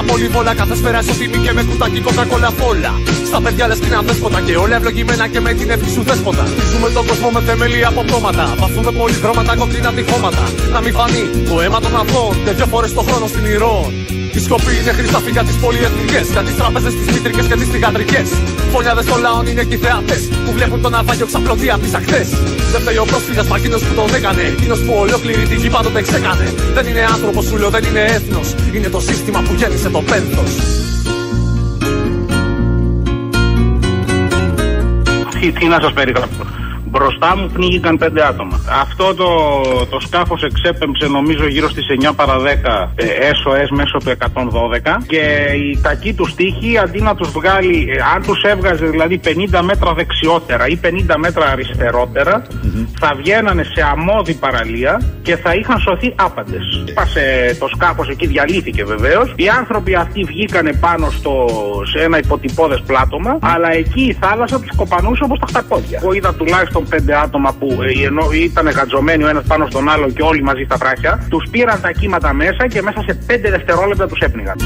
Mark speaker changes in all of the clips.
Speaker 1: τα πολυβόλα. Κάθε σφαίρα ισοτιμή και με κουτάκι κοκακόλα φόλα. Στα παιδιά λες την αδέσποτα και όλα ευλογημένα και με την εύχη σου δέσποτα. Ζούμε τον κόσμο με θεμελία από πτώματα. Βαφούμε πολυδρώματα κόκκινα τυχώματα. Να μην φανεί το αίμα των αθώων και δύο φορές το χρόνο στην ηρών. Η σκοπή είναι χρυσά για τις πολυεθνικές. Για τις τράπεζες, τις μήτρικε και τις θηγατρικές. Φωνιάδε των λαών είναι και θεατέ που βλέπουν τον αλφάγιο ξαπλωτή από τις αχθέ. Δεν φταίει ο πρόσφυγα, μα εκείνος που τον έκανε. Εκείνος που ολόκληρη τη γη πάντοτε ξέκανε. Δεν είναι άνθρωπος σου λέω, δεν είναι έθνος. Είναι το σύστημα που γέννησε το πένθος.
Speaker 2: Τι, τι να σας περιγράψω. Μπροστά μου πνίγηκαν πέντε άτομα. Αυτό το, το σκάφος εξέπεμψε νομίζω γύρω στις 9 παρα 10 ε, SOS μέσω του 112 και η κακή του στίχη αντί να τους βγάλει, ε, αν τους έβγαζε δηλαδή 50 μέτρα δεξιότερα ή 50 μέτρα αριστερότερα, θα βγαίνανε σε αμμώδη παραλία και θα είχαν σωθεί άπαντες. Πάσε το σκάφος εκεί, διαλύθηκε βεβαίως. Οι άνθρωποι αυτοί βγήκανε πάνω στο, σε ένα υποτυπώδες πλάτωμα, αλλά εκεί η θάλασσα τους κοπανούσε όπως τα χταπόδια. Εγώ είδα τουλάχιστον πέντε άτομα που ε, ενώ ήταν γατζωμένοι ο ένας πάνω στον άλλο και όλοι μαζί στα βράχια, τους πήραν τα κύματα μέσα και μέσα σε πέντε δευτερόλεπτα τους έπνιγαν.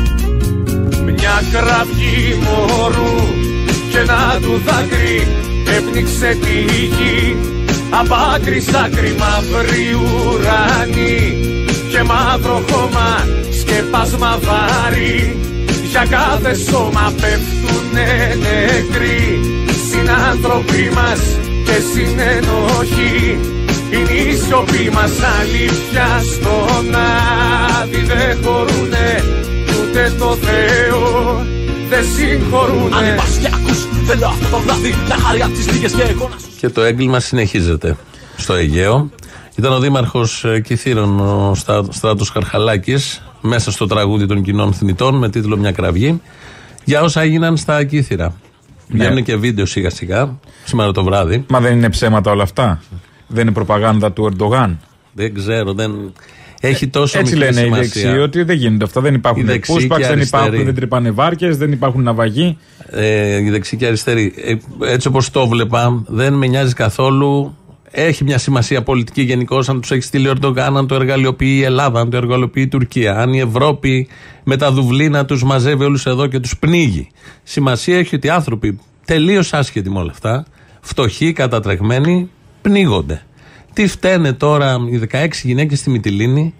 Speaker 1: Μια κραυγή μωρού και ένα του δάκρυ έπνιξε τη γη από άκρη σ' άκρη μαύρη ουρανή και μαύρο χώμα σκεπάσμα βάρη για κάθε σώμα πέφτουνε νεκροί συνάνθρωποι μας και συνενοχή είναι η σιωπή μας αλήθεια στον άδει δεν χωρούνε ούτε το Θεό δεν συγχωρούνε Αν πας και ακούς θέλω αυτό το βράδυ να χάρια τις λίγες και εικόνα
Speaker 3: Και το έγκλημα συνεχίζεται στο Αιγαίο ήταν ο Δήμαρχος Κιθήρων, ο Στράτος Καρχαλάκης, μέσα στο τραγούδι των κοινών θνητών με τίτλο Μια κραυγή, για όσα έγιναν στα Κύθυρα. Ναι. Βγαίνουν και βίντεο σιγά σιγά, σήμερα το βράδυ.
Speaker 4: Μα δεν είναι ψέματα όλα αυτά. Δεν είναι προπαγάνδα του Ερντογάν.
Speaker 3: Δεν ξέρω, δεν. Έχει τόσο
Speaker 4: Έτσι λένε οι δεξιοί ότι δεν γίνονται αυτά. Δεν υπάρχουν πούσπαξ, δεν υπάρχουν, δεν τρυπάνε βάρκες, δεν υπάρχουν ναυαγοί.
Speaker 3: Ε, οι δεξιοί και αριστεροί. Ε, έτσι όπως το βλέπα, δεν με νοιάζει καθόλου έχει μια σημασία πολιτική γενικώ αν τους έχει στείλει ο Ερντογάν, αν το εργαλειοποιεί η Ελλάδα, αν το εργαλειοποιεί η Τουρκία, αν η Ευρώπη με τα δουβλίνα τους μαζεύει όλους εδώ και τους πνίγει. Σημασία έχει ότι οι άνθρωποι τελείως άσχετοι με όλα αυτά, φτωχοί, κατατρεγμένοι, πνίγονται. Τι φταίνε τώρα οι 16 γυναίκες στη Μυτιλίνη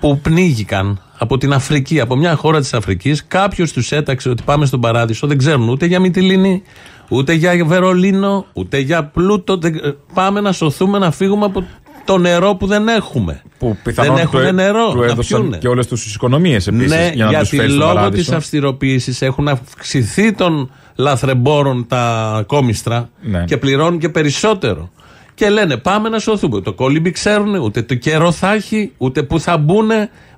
Speaker 3: που πνίγηκαν από την Αφρική, από μια χώρα της Αφρικής. Κάποιος τους έταξε ότι πάμε στον παράδεισο, δεν ξέρουν ούτε για Μυτιλίνη, ούτε για Βερολίνο, ούτε για πλούτο. Πάμε να σωθούμε να φύγουμε από το νερό που δεν έχουμε.
Speaker 4: Που δεν
Speaker 3: έχουν νερό.
Speaker 4: Του έδωσαν και όλες τι οικονομίες επίσης.
Speaker 3: Ναι, για να γιατί λόγω της αυστηροποίησης έχουν αυξηθεί των λαθρεμπόρων τα κόμιστρα ναι. και πληρώνουν και περισσότερο. Και λένε πάμε να σωθούμε. Το κόλυμπι ξέρουν, ούτε το καιρό θα έχει, ούτε που θα μπουν.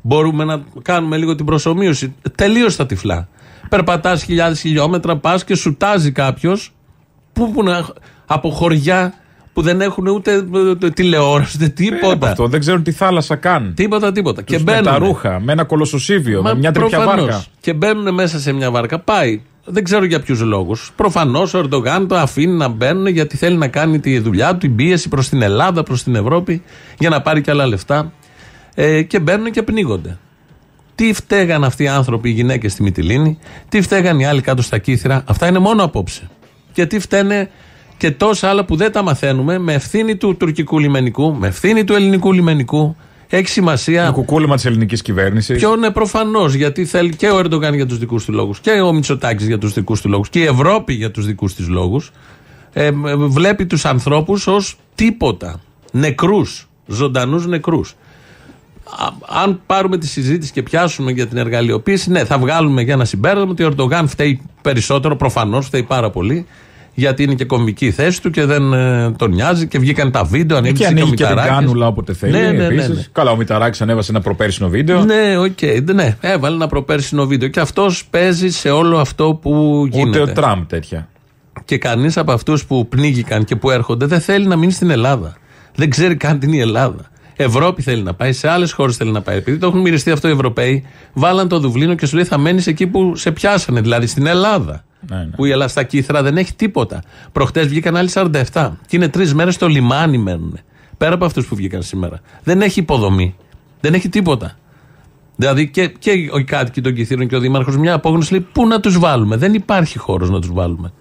Speaker 3: Μπορούμε να κάνουμε λίγο την προσωμείωση. Τελείω τα τυφλά. Περπατάς χιλιάδες χιλιόμετρα, πας και σουτάζει κάποιος που, που από χωριά που δεν έχουν ούτε τηλεόραση, ούτε τίποτα.
Speaker 4: Ε, αυτό δεν ξέρουν τι θάλασσα καν.
Speaker 3: Τίποτα, τίποτα.
Speaker 4: Τους και μπαίνουν. Με τα ρούχα, με ένα κολοσοσίβιο, με μια τέτοια βάρκα.
Speaker 3: Και μπαίνουν μέσα σε μια βάρκα. Πάει. Δεν ξέρω για ποιους λόγους. Προφανώς ο Ερντογάν το αφήνει να μπαίνουν γιατί θέλει να κάνει τη δουλειά του, την πίεση προς την Ελλάδα, προς την Ευρώπη, για να πάρει και άλλα λεφτά. Ε, και μπαίνουν και πνίγονται. Τι φταίγαν αυτοί οι άνθρωποι, οι γυναίκες στη Μυτιλίνη, τι φταίγαν οι άλλοι κάτω στα κύθρα. Αυτά είναι μόνο απόψε. Και τι φταίνε και τόσα άλλα που δεν τα μαθαίνουμε με ευθύνη του τουρκικού λιμενικού, με ευθύνη του ελληνικού λιμενικού. Έχει σημασία.
Speaker 4: Το κουκούλημα της ελληνικής κυβέρνησης.
Speaker 3: Ποιο είναι προφανώς, γιατί θέλει και ο Ερντογάν για τους δικούς του λόγους και ο Μητσοτάκης για τους δικούς του λόγους και η Ευρώπη για τους δικούς της λόγους. Ε, βλέπει τους ανθρώπους ως τίποτα. Νεκρούς. Ζωντανούς νεκρούς αν πάρουμε τη συζήτηση και πιάσουμε για την εργαλειοποίηση, ναι, θα βγάλουμε για ένα συμπέρασμα ότι ο Ερντογάν φταίει περισσότερο, προφανώς φταίει πάρα πολύ, γιατί είναι και κομβική θέση του και δεν ε, τον νοιάζει και βγήκαν τα βίντεο.
Speaker 4: Ανέβασε και ανοίγει και, την κάνουλα όποτε θέλει. Ναι, ναι, ναι, ναι. Καλά, ο Μηταράκης ανέβασε ένα προπέρσινο βίντεο.
Speaker 3: Ναι, OK, okay, ναι, έβαλε ένα προπέρσινο βίντεο και αυτός παίζει σε όλο αυτό που γίνεται.
Speaker 4: Ούτε ο Τραμπ τέτοια.
Speaker 3: Και κανείς από αυτούς που πνίγηκαν και που έρχονται δεν θέλει να μείνει στην Ελλάδα. Δεν ξέρει καν την η Ελλάδα. Ευρώπη θέλει να πάει, σε άλλες χώρες θέλει να πάει. Επειδή το έχουν μοιριστεί αυτό οι Ευρωπαίοι, βάλαν το Δουβλίνο και σου λέει θα μένεις εκεί που σε πιάσανε, δηλαδή στην Ελλάδα. Ναι, ναι. Που η Ελλάδα στα κύθρα δεν έχει τίποτα. Προχτές βγήκαν άλλοι 47. Και είναι τρεις μέρες στο λιμάνι μένουν. Πέρα από αυτούς που βγήκαν σήμερα. Δεν έχει υποδομή. Δεν έχει τίποτα. Δηλαδή και, και οι κάτοικοι των Κιθήρων και ο Δήμαρχος μια απόγνωση λέει πού να τους βάλουμε; Δεν υπάρχει χώρος να τους βάλουμε.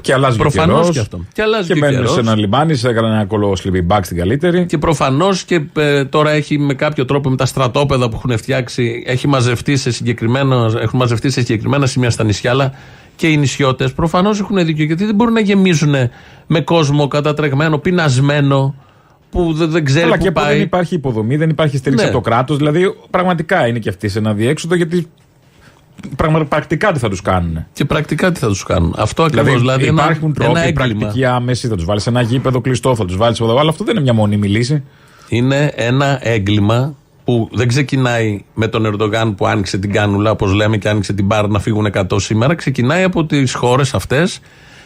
Speaker 4: Και αλλάζει
Speaker 3: Προφανώς και αυτό.
Speaker 4: Και, αλλάζει και, μένουν σε ένα λιμάνι, σε ένα κολό μπακ στην καλύτερη.
Speaker 3: Και προφανώς και ε, τώρα έχει με κάποιο τρόπο με τα στρατόπεδα που έχουν φτιάξει, έχει μαζευτεί σε έχουν μαζευτεί σε συγκεκριμένα σημεία στα νησιά, αλλά και οι νησιώτες προφανώς έχουν δίκιο γιατί δεν μπορούν να γεμίζουν με κόσμο κατατρεγμένο, πεινασμένο που δεν, δεν ξέρει
Speaker 4: Αλλά
Speaker 3: που
Speaker 4: και
Speaker 3: πάει.
Speaker 4: δεν υπάρχει υποδομή, δεν υπάρχει στήριξη ναι. από το κράτος. Δηλαδή, πραγματικά είναι και αυτοί σε ένα διέξοδο γιατί πρακτικά τι θα τους κάνουν.
Speaker 3: Και πρακτικά τι θα τους κάνουν. Αυτό ακριβώς. Δηλαδή, δηλαδή
Speaker 4: υπάρχουν
Speaker 3: ένα, τρόποι
Speaker 4: πρακτική άμεση, θα τους βάλεις σε ένα γήπεδο κλειστό, θα τους βάλεις εδώ. Αλλά αυτό δεν είναι μια μόνιμη λύση.
Speaker 3: Είναι ένα έγκλημα που δεν ξεκινάει με τον Ερντογάν που άνοιξε την κάνουλα, όπως λέμε, και άνοιξε την μπάρα να φύγουν 100 σήμερα. Ξεκινάει από τις χώρες αυτές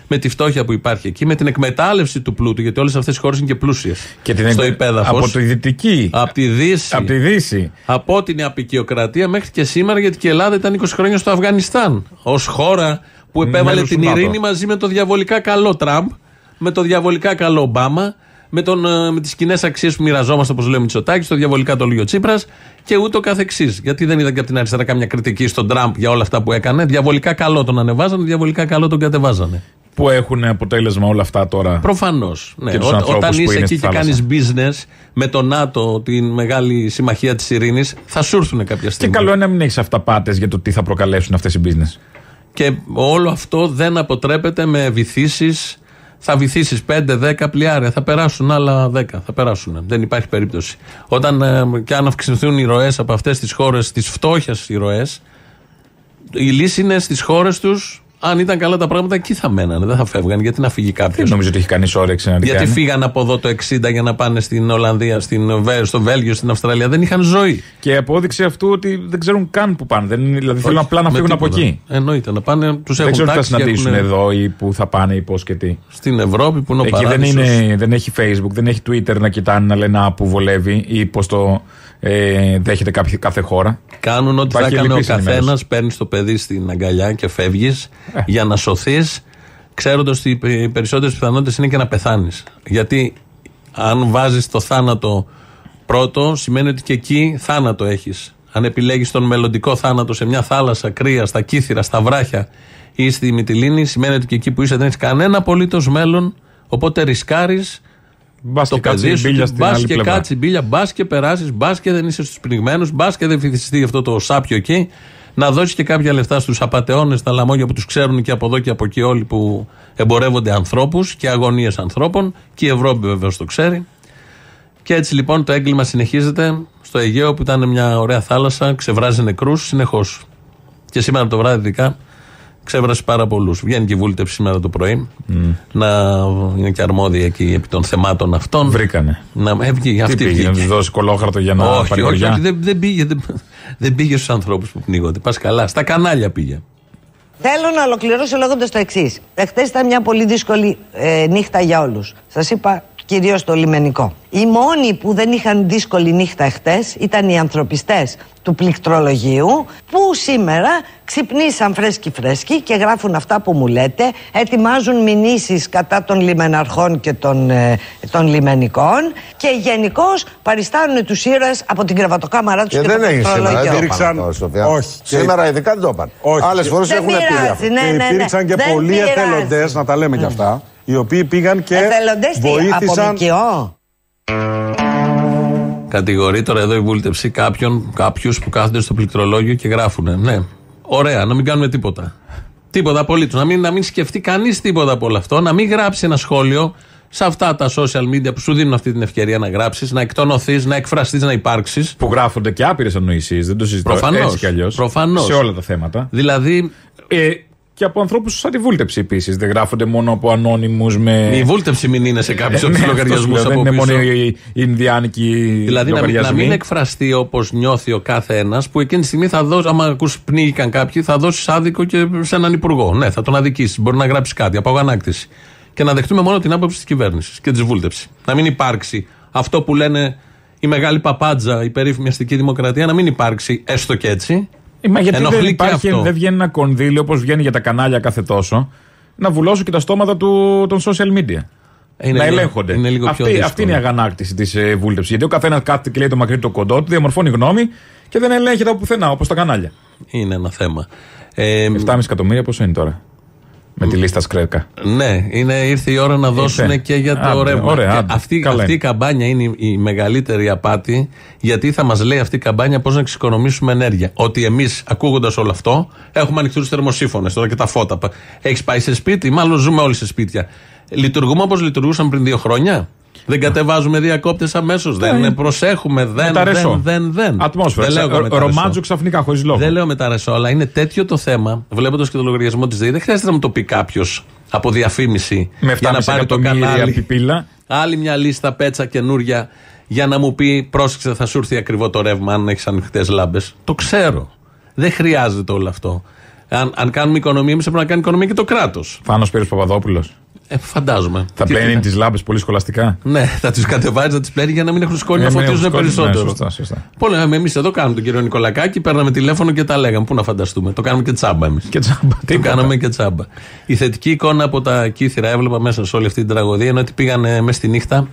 Speaker 3: με τη φτώχεια που υπάρχει εκεί, με την εκμετάλλευση του πλούτου, γιατί όλες αυτές οι χώρες είναι και πλούσιες.
Speaker 4: Και την στο υπέδαφος. Από τη Δυτική.
Speaker 3: Από τη Δύση.
Speaker 4: Από τη Δύση.
Speaker 3: Από την απεικιοκρατία μέχρι και σήμερα, γιατί και η Ελλάδα ήταν 20 χρόνια στο Αφγανιστάν. Ω χώρα που επέβαλε την ειρήνη μαζί με το διαβολικά καλό Τραμπ, με το διαβολικά καλό Ομπάμα, με, τον, ε, με τις κοινές αξίες που μοιραζόμαστε, όπως λέει ο Μητσοτάκης, το διαβολικά το λέει ο Τσίπρας και ούτω καθεξής. Γιατί δεν είδα και από την αριστερά κάμια κριτική στον Τραμπ για όλα αυτά που έκανε. Διαβολικά καλό τον ανεβάζανε, διαβολικά καλό τον κατεβάζανε
Speaker 4: που έχουν αποτέλεσμα όλα αυτά τώρα.
Speaker 3: Προφανώς. Ναι. όταν είσαι εκεί και κάνεις business με το ΝΑΤΟ, τη μεγάλη συμμαχία της ειρήνης, θα σου έρθουν κάποια στιγμή.
Speaker 4: Και καλό είναι να μην έχεις αυταπάτες για το τι θα προκαλέσουν αυτές οι business.
Speaker 3: Και όλο αυτό δεν αποτρέπεται με βυθίσεις. Θα βυθίσεις 5-10 πλοιάρια, θα περάσουν άλλα 10. Θα περάσουν. Δεν υπάρχει περίπτωση. Όταν ε, και αν αυξηθούν οι ροές από αυτές τις χώρες τη φτώχειας οι ροές, η λύση είναι στις χώρες τους αν ήταν καλά τα πράγματα, εκεί θα μένανε. Δεν θα φεύγαν. Γιατί να φύγει κάποιος;
Speaker 4: Δεν νομίζω ότι έχει κανείς όρεξη να
Speaker 3: Γιατί φύγαν από εδώ το 60 για να πάνε στην Ολλανδία, στην, στο Βέλγιο, στην Αυστραλία. Δεν είχαν ζωή.
Speaker 4: Και η απόδειξη αυτού ότι δεν ξέρουν καν που πάνε. Δεν, δηλαδή θέλουν απλά να φύγουν από εκεί.
Speaker 3: Εννοείται να πάνε. Τους έχουν
Speaker 4: Δεν ξέρουν τι θα συναντήσουν εδώ ή που θα πάνε ή πώς και τι.
Speaker 3: Στην Ευρώπη που είναι ο Εκεί
Speaker 4: δεν, είναι, δεν έχει Facebook, δεν έχει Twitter να κοιτάνε να λένε που βολεύει ή πώς το ε, δέχεται κάποια, κάθε χώρα.
Speaker 3: Κάνουν ό,τι θα έκανε ο καθένας. Παίρνεις το παιδί στην αγκαλιά και φεύγεις ε. για να σωθείς, ξέροντας ότι οι περισσότερες πιθανότητες είναι και να πεθάνεις. Γιατί αν βάζεις το θάνατο πρώτο, σημαίνει ότι και εκεί θάνατο έχεις. Αν επιλέγεις τον μελλοντικό θάνατο σε μια θάλασσα, κρύα, στα κύθυρα, στα βράχια ή στη Μυτιλίνη, σημαίνει ότι και εκεί που είσαι δεν έχεις κανένα απολύτως μέλλον. Οπότε ρισκάρεις
Speaker 4: Μπας και κάτσει μπίλια στην
Speaker 3: άλλη και κάτσει μπίλια, μπας και περάσεις, μπας και δεν είσαι στους πνιγμένους, μπας και δεν φυθιστεί αυτό το σάπιο εκεί. Να δώσεις και κάποια λεφτά στους απαταιώνε, τα λαμόγια που τους ξέρουν και από εδώ και από εκεί όλοι που εμπορεύονται ανθρώπους και αγωνίες ανθρώπων. Και η Ευρώπη βεβαίως το ξέρει. Και έτσι λοιπόν το έγκλημα συνεχίζεται στο Αιγαίο που ήταν μια ωραία θάλασσα, ξεβράζει νεκρούς συνεχώς. Και σήμερα το βράδυ ειδικά ξέβρασε πάρα πολλούς. Βγαίνει και η βούλτευση σήμερα το πρωί. Mm. Να είναι και αρμόδια εκεί επί των θεμάτων αυτών.
Speaker 4: Βρήκανε.
Speaker 3: Να έβγει αυτή.
Speaker 4: πήγε, να τους δώσει κολόχαρτο για να
Speaker 3: όχι, όχι, όχι, δεν, δεν πήγε, δεν, δεν πήγε στους ανθρώπους που πνίγονται. Πας καλά. Στα κανάλια πήγε.
Speaker 5: Θέλω να ολοκληρώσω λέγοντας το εξής. Εχθές ήταν μια πολύ δύσκολη ε, νύχτα για όλους. Σας είπα κυρίως το λιμενικό. Οι μόνοι που δεν είχαν δύσκολη νύχτα εχθές ήταν οι ανθρωπιστές του πληκτρολογίου που σήμερα ξυπνήσαν φρέσκοι φρέσκοι και γράφουν αυτά που μου λέτε ετοιμάζουν μηνύσεις κατά των λιμεναρχών και των, ε, των λιμενικών και γενικώς παριστάνουν τους ήρωες από την κρεβατοκάμαρά τους και,
Speaker 6: και δεν το πληκτρολογείο.
Speaker 7: Υπήρξαν... Όχι.
Speaker 6: Σήμερα ειδικά δεν το είπαν. Άλλες φορές έχουν πει
Speaker 7: Ναι, ναι, ναι, υπήρξαν και πολλοί εθελοντές, να τα λέμε κι αυτά οι οποίοι πήγαν και
Speaker 5: Εθελοντές βοήθησαν... Από
Speaker 3: Κατηγορεί τώρα εδώ η βούλτευση κάποιον, κάποιους που κάθονται στο πληκτρολόγιο και γράφουν. Ναι, ωραία, να μην κάνουμε τίποτα. Τίποτα απολύτως. Να μην, να μην σκεφτεί κανείς τίποτα από όλο αυτό. Να μην γράψει ένα σχόλιο σε αυτά τα social media που σου δίνουν αυτή την ευκαιρία να γράψεις, να εκτονωθείς, να εκφραστείς, να υπάρξεις.
Speaker 4: Που γράφονται και άπειρες ανοησίε, δεν το συζητώ.
Speaker 3: Προφανώς.
Speaker 4: Σε όλα τα θέματα.
Speaker 3: Δηλαδή.
Speaker 4: Ε, και από ανθρώπους σαν τη βούλτεψη επίσης. Δεν γράφονται μόνο από ανώνυμους με.
Speaker 3: Η βούλτεψη μην είναι σε κάποιους ε, ναι, λογαριασμούς από
Speaker 4: Δεν είναι μόνο οι Ινδιάνικοι
Speaker 3: Δηλαδή να, να μην εκφραστεί όπως νιώθει ο κάθε ένα, που εκείνη τη στιγμή θα δώσει, άμα ακούσει πνίγηκαν κάποιοι, θα δώσεις άδικο και σε έναν υπουργό. Ναι, θα τον αδικήσει. Μπορεί να γράψει κάτι από αγανάκτηση. Και να δεχτούμε μόνο την άποψη της κυβέρνησης και της βούλτεψης. Να μην υπάρξει αυτό που λένε η μεγάλη παπάντζα, η περίφημη αστική δημοκρατία, να μην υπάρξει έστω και έτσι.
Speaker 4: Ε, μα γιατί δεν, υπάρχει, δεν βγαίνει ένα κονδύλι όπως βγαίνει για τα κανάλια κάθε τόσο να βουλώσω και τα στόματα του, των social media. Είναι να ελέγχονται.
Speaker 3: Είναι λίγο
Speaker 4: αυτή, αυτή είναι η αγανάκτηση της ε, βούλτεψης. Γιατί ο καθένας κάθεται και λέει το μακρύ το κοντό του, διαμορφώνει γνώμη και δεν ελέγχεται από πουθενά, όπως τα κανάλια.
Speaker 3: Είναι ένα θέμα.
Speaker 4: Ε, 7,5 εκατομμύρια πόσο είναι τώρα; Με τη λίστα Σκρέκα.
Speaker 3: Ναι, είναι, ήρθε η ώρα να δώσουν και για το ρεύμα.
Speaker 4: Ωραία,
Speaker 3: αυτή, αυτή η καμπάνια είναι η, μεγαλύτερη απάτη, γιατί θα μας λέει αυτή η καμπάνια πώς να εξοικονομήσουμε ενέργεια. Ότι εμείς, ακούγοντας όλο αυτό, έχουμε ανοιχτούς θερμοσύφωνες τώρα και τα φώτα. Έχεις πάει σε σπίτι, μάλλον ζούμε όλοι σε σπίτια. Λειτουργούμε όπως λειτουργούσαν πριν δύο χρόνια; Δεν κατεβάζουμε διακόπτες αμέσως. Δεν ναι. προσέχουμε. Δεν, δεν, δεν, δεν.
Speaker 4: Ατμόσφαιρα. Δεν λέω Ρομάτζο ξαφνικά χωρίς λόγο.
Speaker 3: Δεν λέω με τα ρεσό, αλλά είναι τέτοιο το θέμα. Βλέποντας και το λογαριασμό της ΔΕΗ, δεν χρειάζεται να μου το πει κάποιος από διαφήμιση
Speaker 4: με για να πάρει το κανάλι. Πιπίλα.
Speaker 3: Άλλη μια λίστα πέτσα καινούρια για να μου πει πρόσεξε θα σου έρθει ακριβό το ρεύμα αν έχεις ανοιχτές λάμπες. Το ξέρω. Δεν χρειάζεται όλο αυτό. Αν, αν κάνουμε οικονομία, εμείς πρέπει να κάνει οικονομία και το κράτος.
Speaker 4: Φάνο Πύρη Παπαδόπουλος.
Speaker 3: Ε, φαντάζομαι.
Speaker 4: Θα πλένει τις λάμπες πολύ σχολαστικά;
Speaker 3: Ναι, θα τις κατεβάζει, θα τις πλένει για να μην έχουν σκόνη να ε, ναι, φωτίζουν περισσότερο. Ναι,
Speaker 4: σωστά, σωστά.
Speaker 3: Πολύ, εμείς εδώ κάνουμε τον κύριο Νικολακάκη, παίρναμε τηλέφωνο και τα λέγαμε. Πού να φανταστούμε. Το κάνουμε και τσάμπα εμείς.
Speaker 4: Και τσάμπα.
Speaker 3: Το κάναμε και τσάμπα. Η θετική εικόνα από τα κύθρα έβλεπα μέσα σε όλη αυτή την τραγωδία είναι ότι πήγαν μέσα στη νύχτα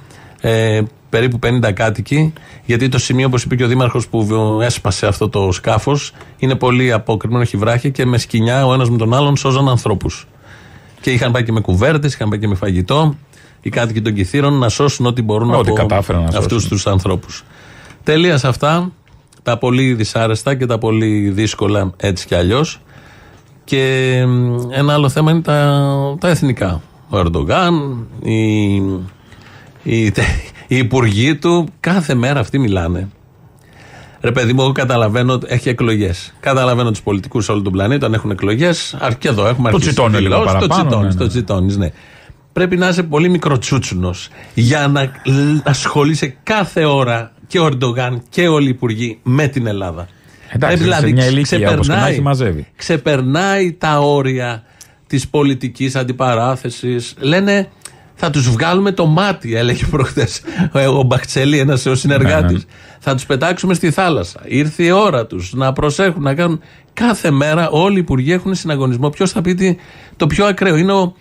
Speaker 3: ε, περίπου 50 κάτοικοι, γιατί το σημείο, όπως είπε και ο Δήμαρχος που έσπασε αυτό το σκάφος, είναι πολύ απόκριμο, έχει βράχη και με σκηνιά ο ένας με τον άλλον σώζαν ανθρώπους. Και είχαν πάει και με κουβέρτες, είχαν πάει και με φαγητό. Οι κάτοικοι των Κυθύρων να σώσουν ό,τι μπορούν
Speaker 4: ό,τι
Speaker 3: από αυτούς τους ανθρώπους. Τελεία σε αυτά τα πολύ δυσάρεστα και τα πολύ δύσκολα έτσι κι αλλιώς. Και ένα άλλο θέμα είναι τα, τα εθνικά. Ο Ερντογάν, οι, οι, οι υπουργοί του, κάθε μέρα αυτοί μιλάνε. Ρε παιδί μου, εγώ καταλαβαίνω ότι έχει εκλογές. Καταλαβαίνω τους πολιτικούς σε όλο τον πλανήτη, αν έχουν εκλογές. Και εδώ έχουμε
Speaker 4: το τσιτώνει λίγο παραπάνω.
Speaker 3: Το τσιτώνει, ναι, το ναι. τσιτώνει, ναι. Πρέπει να είσαι πολύ μικροτσούτσουνος για να ασχολείσαι κάθε ώρα και ο Ερντογάν και όλοι οι υπουργοί με την Ελλάδα.
Speaker 4: Εντάξει, ε, δηλαδή, μια ηλικία, ξεπερνάει, μαζεύει.
Speaker 3: ξεπερνάει τα όρια της πολιτικής αντιπαράθεσης. Λένε θα τους βγάλουμε το μάτι, έλεγε προχτές ο Μπαχτσέλη, ένας ο συνεργάτης. Ναι, ναι. Θα τους πετάξουμε στη θάλασσα. Ήρθε η ώρα τους να προσέχουν, να κάνουν. Κάθε μέρα όλοι οι υπουργοί έχουν συναγωνισμό. Ποιος θα πει το πιο ακραίο. Είναι ο,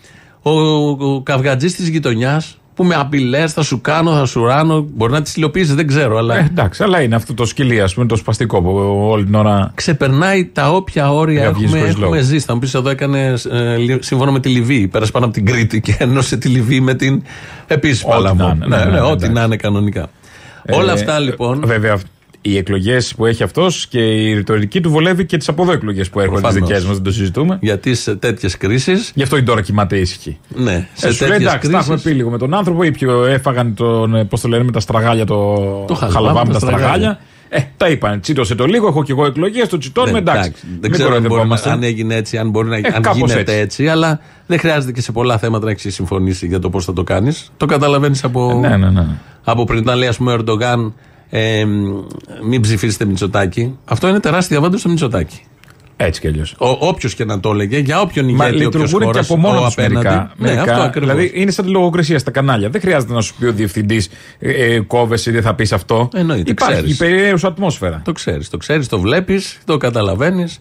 Speaker 3: ο, ο καυγατζής της γειτονιάς που με απειλές θα σου κάνω, θα σου ράνω. Μπορεί να τις υλοποιήσεις, δεν ξέρω. Αλλά...
Speaker 4: Ε, εντάξει, αλλά είναι αυτό το σκυλί, ας πούμε, το σπαστικό που όλη την ώρα.
Speaker 3: Ξεπερνάει τα όποια όρια έχουμε, έχουμε ζήσει. Θα μου πεις εδώ έκανε ε, σύμφωνα με τη Λιβύη. Πέρασε πάνω από την Κρήτη και ένωσε τη Λιβύη με την επίσης Παλαμό. Ναι, ναι, ναι, ναι, ό,τι να είναι κανονικά. Ε, Όλα αυτά λοιπόν.
Speaker 4: Βέβαια, οι εκλογές που έχει αυτός και η ρητορική του βολεύει και τις από εδώ εκλογέ που έρχονται τι δικές μας, δεν το συζητούμε.
Speaker 3: Γιατί σε τέτοιες κρίσει.
Speaker 4: Γι' αυτό η τώρα κοιμάται ήσυχη.
Speaker 3: Ναι,
Speaker 4: σε ε, σου λέει εντάξει, τα έχουμε πει λίγο με τον άνθρωπο, ή πιο έφαγαν τον. Ε, Πώς το λένε με τα στραγάλια, το,
Speaker 3: το χαλαβά
Speaker 4: με τα στραγάλια. Ε, τα είπαν. Τσίτωσε το λίγο, έχω και εγώ εκλογές, το τσιτώνουμε, ναι, εντάξει.
Speaker 3: Δεν ξέρω αν, μπορεί, αν έγινε έτσι, αν μπορεί να ε, αν γίνεται έτσι. έτσι. αλλά δεν χρειάζεται και σε πολλά θέματα να έχεις συμφωνήσει για το πώς θα το κάνεις. Το καταλαβαίνεις από,
Speaker 4: ε, ναι, ναι, ναι.
Speaker 3: από πριν. Όταν λέει, ας πούμε, ο Ερντογάν ε, μην ψηφίσετε Μητσοτάκη. Αυτό είναι τεράστια βάντα στο Μητσοτάκη.
Speaker 4: Έτσι κι αλλιώς.
Speaker 3: Όποιος και να το έλεγε, για όποιον ηγέτη, όποιος χώρας.
Speaker 4: και από μόνο τους μερικά.
Speaker 3: Ναι, αυτό ακριβώς.
Speaker 4: Δηλαδή είναι σαν τη λογοκρισία στα κανάλια. Δεν χρειάζεται να σου πει ο διευθυντής ε, ε, κόβεσαι ή δεν θα πεις αυτό.
Speaker 3: Εννοείται.
Speaker 4: Υπάρχει περιέργεια ατμόσφαιρα.
Speaker 3: Το ξέρεις, το ξέρεις, το βλέπεις, το καταλαβαίνεις.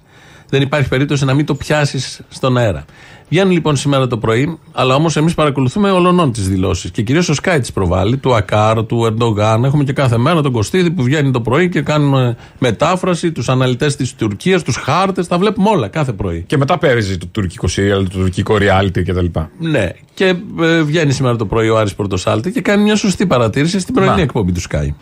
Speaker 3: Δεν υπάρχει περίπτωση να μην το πιάσεις στον αέρα. Βγαίνει λοιπόν σήμερα το πρωί, αλλά όμως εμείς παρακολουθούμε ολονών τις δηλώσεις. Και κυρίως ο Σκάι τις προβάλλει, του Ακάρ, του Ερντογάν. Έχουμε και κάθε μέρα τον Κωστίδη που βγαίνει το πρωί και κάνουμε μετάφραση, τους αναλυτές της Τουρκίας, τους χάρτες. Τα βλέπουμε όλα κάθε πρωί.
Speaker 4: Και μετά παίζει το τουρκικό σύριαλ, το τουρκικό reality κτλ.
Speaker 3: Ναι. Και ε, βγαίνει σήμερα το πρωί ο Άρης Πορτοσάλτη και κάνει μια σωστή παρατήρηση στην πρωινή εκπομπή του Σκάι.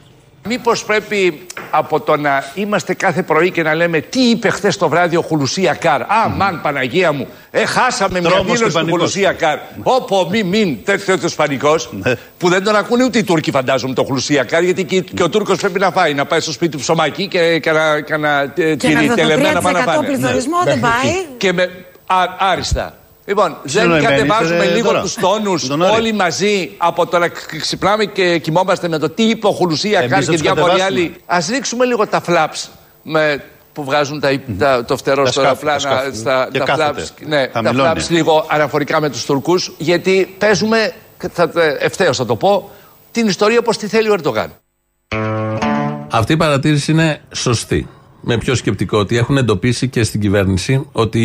Speaker 8: Μήπως πρέπει από το να είμαστε κάθε πρωί και να λέμε τι είπε χθες το βράδυ ο Χουλουσία Καρ. Α, μαν Παναγία μου. Ε, χάσαμε μια δήλωση του Χουλουσία Καρ. Όπο, μη, μην, τέτοιος πανικός. Ναι. που δεν τον ακούνε ούτε οι Τούρκοι, φαντάζομαι, το Χουλουσία Καρ. Γιατί και, και ο Τούρκος πρέπει να φάει, να πάει στο σπίτι του ψωμάκι και, και να, και να τυρί τελεμένα να πάει να φάει.
Speaker 5: πληθωρισμό δεν πάει.
Speaker 8: Και με, α, άριστα. Λοιπόν, δεν κατεβάζουμε λίγο τους τόνους όλοι μαζί από το να ξυπνάμε και κοιμόμαστε με το τι είπε ο Χουλουσία Κάρ και διάφοροι άλλοι. Α ρίξουμε λίγο τα φλαπς με που βγάζουν τα, τα, το φτερό στο αεροπλάνα, στα τα φλαπς, ναι, τα φλαπς λίγο αναφορικά με τους Τουρκούς, γιατί παίζουμε, θα, ευθέως θα το πω, την ιστορία όπως τη θέλει ο Ερντογάν.
Speaker 3: Αυτή η παρατήρηση είναι σωστή με πιο σκεπτικό ότι έχουν εντοπίσει και στην κυβέρνηση ότι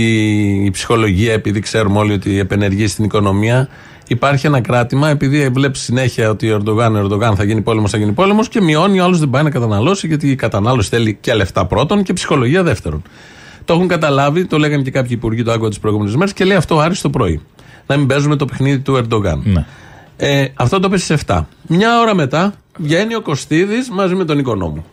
Speaker 3: η ψυχολογία, επειδή ξέρουμε όλοι ότι επενεργεί στην οικονομία, Υπάρχει ένα κράτημα, επειδή βλέπεις συνέχεια ότι ο Ερντογάν, ο Ερντογάν θα γίνει πόλεμος, θα γίνει πόλεμος και μειώνει, ο άλλος δεν πάει να καταναλώσει, γιατί η κατανάλωση θέλει και λεφτά πρώτον και ψυχολογία δεύτερον. Το έχουν καταλάβει, το λέγανε και κάποιοι υπουργοί, το άκουγα τις προηγούμενες μέρες και λέει αυτό Άρη το πρωί. Να μην παίζουμε το παιχνίδι του Ερντογάν. Ναι. Ε, αυτό το πέσει σε 7. Μια ώρα μετά βγαίνει ο Κωστίδης μαζί με τον οικονόμο.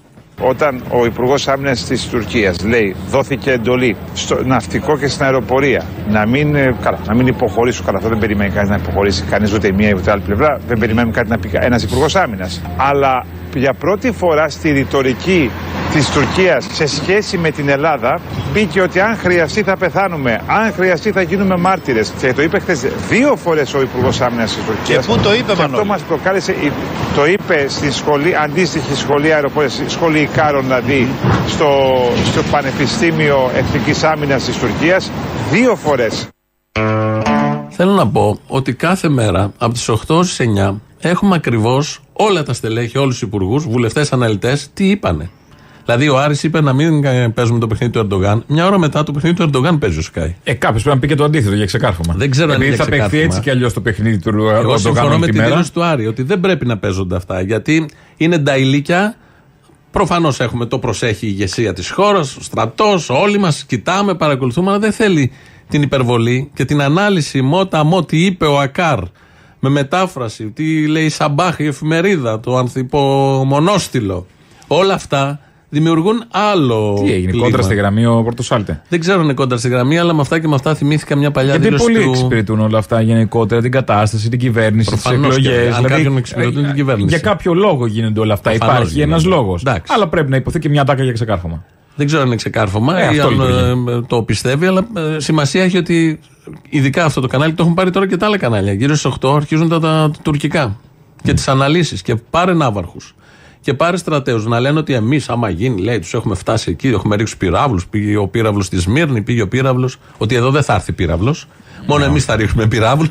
Speaker 9: Όταν ο Υπουργός Άμυνας της Τουρκίας λέει δόθηκε εντολή στο ναυτικό και στην αεροπορία να μην, ε, καλά, να μην υποχωρήσουν, καλά, αυτό δεν περιμένει κανείς να υποχωρήσει κανείς ούτε η μία ούτε άλλη πλευρά, δεν περιμένουμε κάτι να πει ένας Υπουργός Άμυνας. Αλλά για πρώτη φορά στη ρητορική της Τουρκίας σε σχέση με την Ελλάδα μπήκε ότι αν χρειαστεί θα πεθάνουμε, αν χρειαστεί θα γίνουμε μάρτυρες. Και το είπε χθες δύο φορές ο Υπουργός Άμυνας της Τουρκίας.
Speaker 10: Και πού το είπε
Speaker 9: και αυτό μας προκάλεσε, το είπε στη σχολή, αντίστοιχη σχολή αεροπορίας, σχολή Ικάρων δηλαδή στο, στο Πανεπιστήμιο Εθνικής Άμυνας της Τουρκίας δύο φορές.
Speaker 3: Θέλω να πω ότι κάθε μέρα από τις 8 στις 9 έχουμε ακριβώς όλα τα στελέχη, όλους τους υπουργούς, βουλευτές, αναλυτές, τι είπανε. Δηλαδή, ο Άρης είπε να μην παίζουμε το παιχνίδι του Ερντογάν. Μια ώρα μετά το παιχνίδι του Ερντογάν παίζει ο Σκάι.
Speaker 4: Ε, κάποιος πρέπει να πει και το αντίθετο για ξεκάρφωμα.
Speaker 3: Δεν ξέρω
Speaker 4: Επειδή
Speaker 3: αν
Speaker 4: θα παιχθεί έτσι κι αλλιώς το παιχνίδι του Ερντογάν.
Speaker 3: Εγώ συμφωνώ με τη δήλωση του Άρη ότι δεν πρέπει να παίζονται αυτά. Γιατί είναι νταϊλίκια. Προφανώς έχουμε το προσέχει η ηγεσία της χώρας, ο στρατός, όλοι μας κοιτάμε, παρακολουθούμε, αλλά δεν θέλει την υπερβολή και την ανάλυση μότα μό τι είπε ο Ακάρ με μετάφραση, τι λέει η Σαμπάχ, η εφημερίδα, το ανθυπομονόστιλο. Όλα αυτά δημιουργούν άλλο.
Speaker 4: Τι έγινε, κλίμα. κόντρα στη γραμμή ο Πορτοσάλτε;
Speaker 3: Δεν ξέρω αν είναι κόντρα στη γραμμή, αλλά με αυτά και με αυτά θυμήθηκα μια παλιά
Speaker 4: Γιατί
Speaker 3: δήλωση.
Speaker 4: Γιατί πολλοί του... εξυπηρετούν όλα αυτά γενικότερα, την κατάσταση, την κυβέρνηση, τις εκλογές.
Speaker 3: Αν δηλαδή, κάποιον εξυπηρετούν την κυβέρνηση.
Speaker 4: Για κάποιο λόγο γίνονται όλα αυτά. Προφανώς Υπάρχει ένας λόγος. Αλλά πρέπει να υποθεί και μια τάκα για ξεκάρφωμα.
Speaker 3: Δεν ξέρω αν είναι ξεκάρφωμα ε, ή αν ε, το πιστεύει, αλλά ε, σημασία έχει ότι ειδικά αυτό το κανάλι το έχουν πάρει τώρα και τα άλλα κανάλια. Γύρω στις 8 αρχίζουν τα, τα, τα τουρκικά και τις αναλύσεις και πάρε ναύαρχους και πάρε στρατέους να λένε ότι εμείς, άμα γίνει, λέει, τους έχουμε φτάσει εκεί, έχουμε ρίξει πυράβλου. Πήγε ο πύραυλος στη Σμύρνη, πήγε ο πύραυλος. Ότι εδώ δεν θα έρθει πύραυλος. Μόνο εμείς θα ρίχνουμε πυράβλου.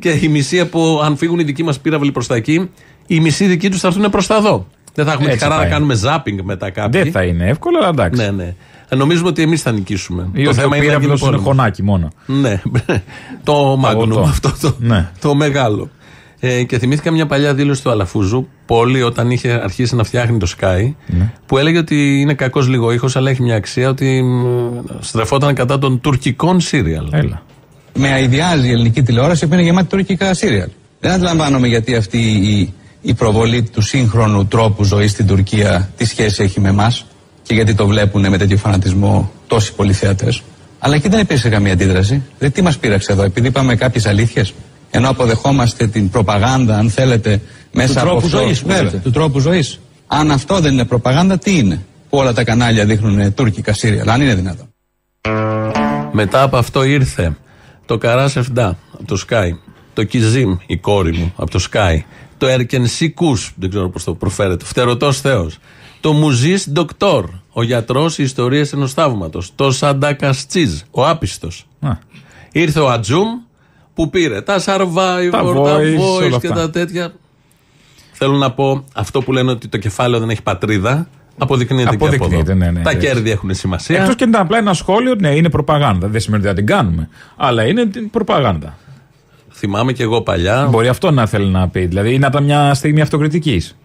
Speaker 3: και η μισή που αν φύγουν οι δικοί μας πύραυλοι προς τα εκεί, οι μισοί δικοί τους θα έρθουν προς τα εδώ. Δεν θα έχουμε τη χαρά να κάνουμε ζάπινγκ μετά κάποιοι.
Speaker 4: Δεν θα είναι εύκολο, αλλά εντάξει.
Speaker 3: Ναι, ναι. Ε, νομίζουμε ότι εμείς θα νικήσουμε.
Speaker 4: Ή το θέμα είναι να είναι χωνάκι μόνο.
Speaker 3: Ναι, το μάγνου αυτό το, ναι. το μεγάλο. Ε, και θυμήθηκα μια παλιά δήλωση του Αλαφούζου, πολύ όταν είχε αρχίσει να φτιάχνει το Sky, ναι. που έλεγε ότι είναι κακός λίγο ήχος, αλλά έχει μια αξία ότι στρεφόταν κατά των τουρκικών σύριαλ.
Speaker 11: Έλα. Με αειδιάζει η ελληνική τηλεόραση που είναι γεμάτη τουρκικά σύριαλ. Δεν αντιλαμβάνομαι γιατί αυτή η, η προβολή του σύγχρονου τρόπου ζωής στην Τουρκία τι σχέση έχει με εμάς και γιατί το βλέπουν με τέτοιο φανατισμό τόσοι πολλοί θεατέ. Αλλά εκεί δεν υπήρξε καμία αντίδραση. Δηλαδή, τι μας πείραξε εδώ, επειδή είπαμε κάποιες αλήθειες ενώ αποδεχόμαστε την προπαγάνδα, αν θέλετε, μέσα
Speaker 10: του
Speaker 11: από
Speaker 10: τρόπου ζωής,
Speaker 11: βέβαια, του τρόπου ζωής. Αν αυτό δεν είναι προπαγάνδα, τι είναι; Που όλα τα κανάλια δείχνουν τουρκικά σύρια, αν είναι δυνατόν.
Speaker 3: Μετά από αυτό ήρθε το Καράς Εφντά από το Sky, το Κιζίμ, η κόρη μου, από το Sky, το Έρκεν Σικούς, δεν ξέρω πώς το προφέρεται, φτερωτός Θεός, το Μουζής Ντοκτόρ, ο γιατρός οι ιστορίες ενός θαύματος, το Σαντακαστσίζ, ο άπιστος. Ήρθε ο Ατζούμ, που πήρε. Τα survivor, τα voice, και τα τέτοια. Θέλω να πω αυτό που λένε ότι το κεφάλαιο δεν έχει πατρίδα. Αποδεικνύεται,
Speaker 4: Αποδεικνύεται
Speaker 3: και από
Speaker 4: ναι, ναι,
Speaker 3: Τα κέρδη έχουν σημασία.
Speaker 4: Εκτός και είναι απλά ένα σχόλιο, ναι, είναι προπαγάνδα. Δεν σημαίνει ότι δεν την κάνουμε. Αλλά είναι την προπαγάνδα.
Speaker 3: Θυμάμαι και εγώ παλιά.
Speaker 4: Μπορεί αυτό να θέλει να πει. Δηλαδή να ήταν μια στιγμή αυτοκριτικής.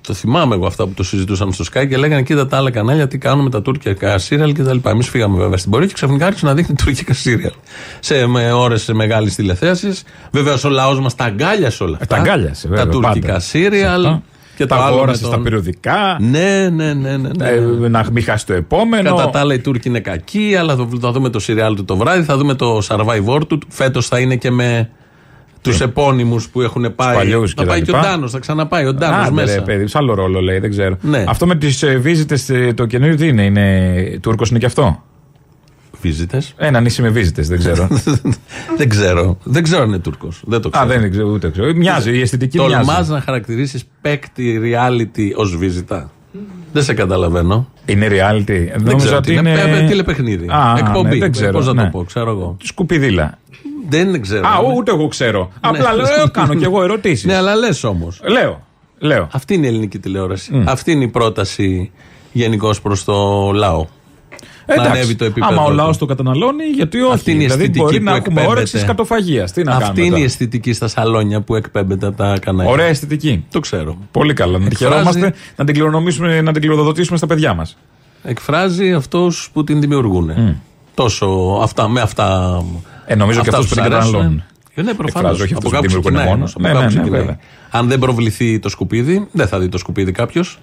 Speaker 3: Το θυμάμαι εγώ αυτά που το συζητούσαμε στο Sky και λέγανε κοίτα τα άλλα κανάλια τι κάνουν με τα τουρκικά σύριαλ κτλ. Εμείς φύγαμε βέβαια στην πορεία και ξαφνικά άρχισε να δείχνει τουρκικά σύριαλ. Σε ώρες μεγάλη τηλεθέαση. Βέβαια ο λαός μας τα αγκάλιασε όλα αυτά.
Speaker 4: Τα αγκάλιασε, βέβαια.
Speaker 3: Τα τουρκικά σύριαλ.
Speaker 4: Και τα αγόρασε στα περιοδικά.
Speaker 3: Ναι, ναι, ναι. ναι, ναι. Ε,
Speaker 4: να μην χάσει το επόμενο.
Speaker 3: Κατά τα άλλα, οι Τούρκοι είναι κακοί, αλλά θα δούμε το σύριαλ του το βράδυ, θα δούμε το survivor του. Φέτος θα είναι και με τους επώνυμους που έχουν πάει. Θα πάει και ο Ντάνος, θα ξαναπάει ο Ντάνος μέσα.
Speaker 4: Ρε, παιδί, άλλο ρόλο λέει, δεν ξέρω. Ναι. Αυτό με τις ε, βίζητες το καινούριο τι είναι, είναι Τούρκος είναι και αυτό;
Speaker 3: Βίζητες.
Speaker 4: Ένα νησί με βίζητες, δεν ξέρω.
Speaker 3: δεν ξέρω. Δεν ξέρω αν είναι Τούρκος. Δεν το ξέρω.
Speaker 4: Α, δεν ξέρω, ούτε ξέρω. Μοιάζει, η αισθητική
Speaker 3: το μοιάζει. Τολμά να χαρακτηρίσεις παίκτη reality ως βίζητα. Δεν σε καταλαβαίνω.
Speaker 4: Είναι reality.
Speaker 3: Δεν ξέρω ότι είναι. είναι... Τηλεπαιχνίδι. Α, Εκπομπή. Ναι, δεν ξέρω. Πώς να ναι. το πω, ξέρω εγώ.
Speaker 4: Σκουπιδίλα.
Speaker 3: Δεν ξέρω.
Speaker 4: Α, ούτε εγώ ξέρω. Ναι. Απλά λέω, κάνω κι εγώ ερωτήσεις.
Speaker 3: Ναι, αλλά λες όμως.
Speaker 4: Λέω. Λέω.
Speaker 3: Αυτή είναι η ελληνική τηλεόραση. Αυτή είναι η πρόταση γενικώς προς το λαό. να ανέβει το επίπεδο.
Speaker 4: Άμα ο λαός το καταναλώνει, γιατί όχι.
Speaker 3: Αυτή είναι η
Speaker 4: δηλαδή
Speaker 3: αισθητική
Speaker 4: μπορεί
Speaker 3: που
Speaker 4: να έχουμε
Speaker 3: εκπέμπεται.
Speaker 4: όρεξη σκατοφαγίας. Τι να
Speaker 3: Αυτή
Speaker 4: κάνουμε
Speaker 3: είναι η
Speaker 4: τώρα;
Speaker 3: αισθητική στα σαλόνια που εκπέμπεται από τα κανάλια.
Speaker 4: Ωραία αισθητική.
Speaker 3: Το ξέρω.
Speaker 4: Πολύ καλά. Να τη
Speaker 3: Εκφράζει-
Speaker 4: χαιρόμαστε, να την κληρονομήσουμε, να την κληροδοτήσουμε στα παιδιά μας.
Speaker 3: Εκφράζει αυτούς που την δημιουργούν. Τόσο αυτά, με αυτά.
Speaker 4: Ε, νομίζω και
Speaker 3: αυτά
Speaker 4: αυτούς που
Speaker 3: τους
Speaker 4: την
Speaker 3: αρέσουν.
Speaker 4: καταναλώνουν.
Speaker 3: Ε, Ναι, προφανώς.
Speaker 4: Εκφράζει, όχι
Speaker 3: Από
Speaker 4: αυτούς που
Speaker 3: κάπου
Speaker 4: την δημιουργούν
Speaker 3: ξεκινάει.
Speaker 4: μόνο.
Speaker 3: όμως, από
Speaker 4: Ναι,
Speaker 3: κάπου
Speaker 4: ναι, ναι,
Speaker 3: ξεκινάει.
Speaker 4: βέβαια.
Speaker 3: Αν δεν προβληθεί το σκουπίδι, δεν θα δει το σκουπίδι κάποιος.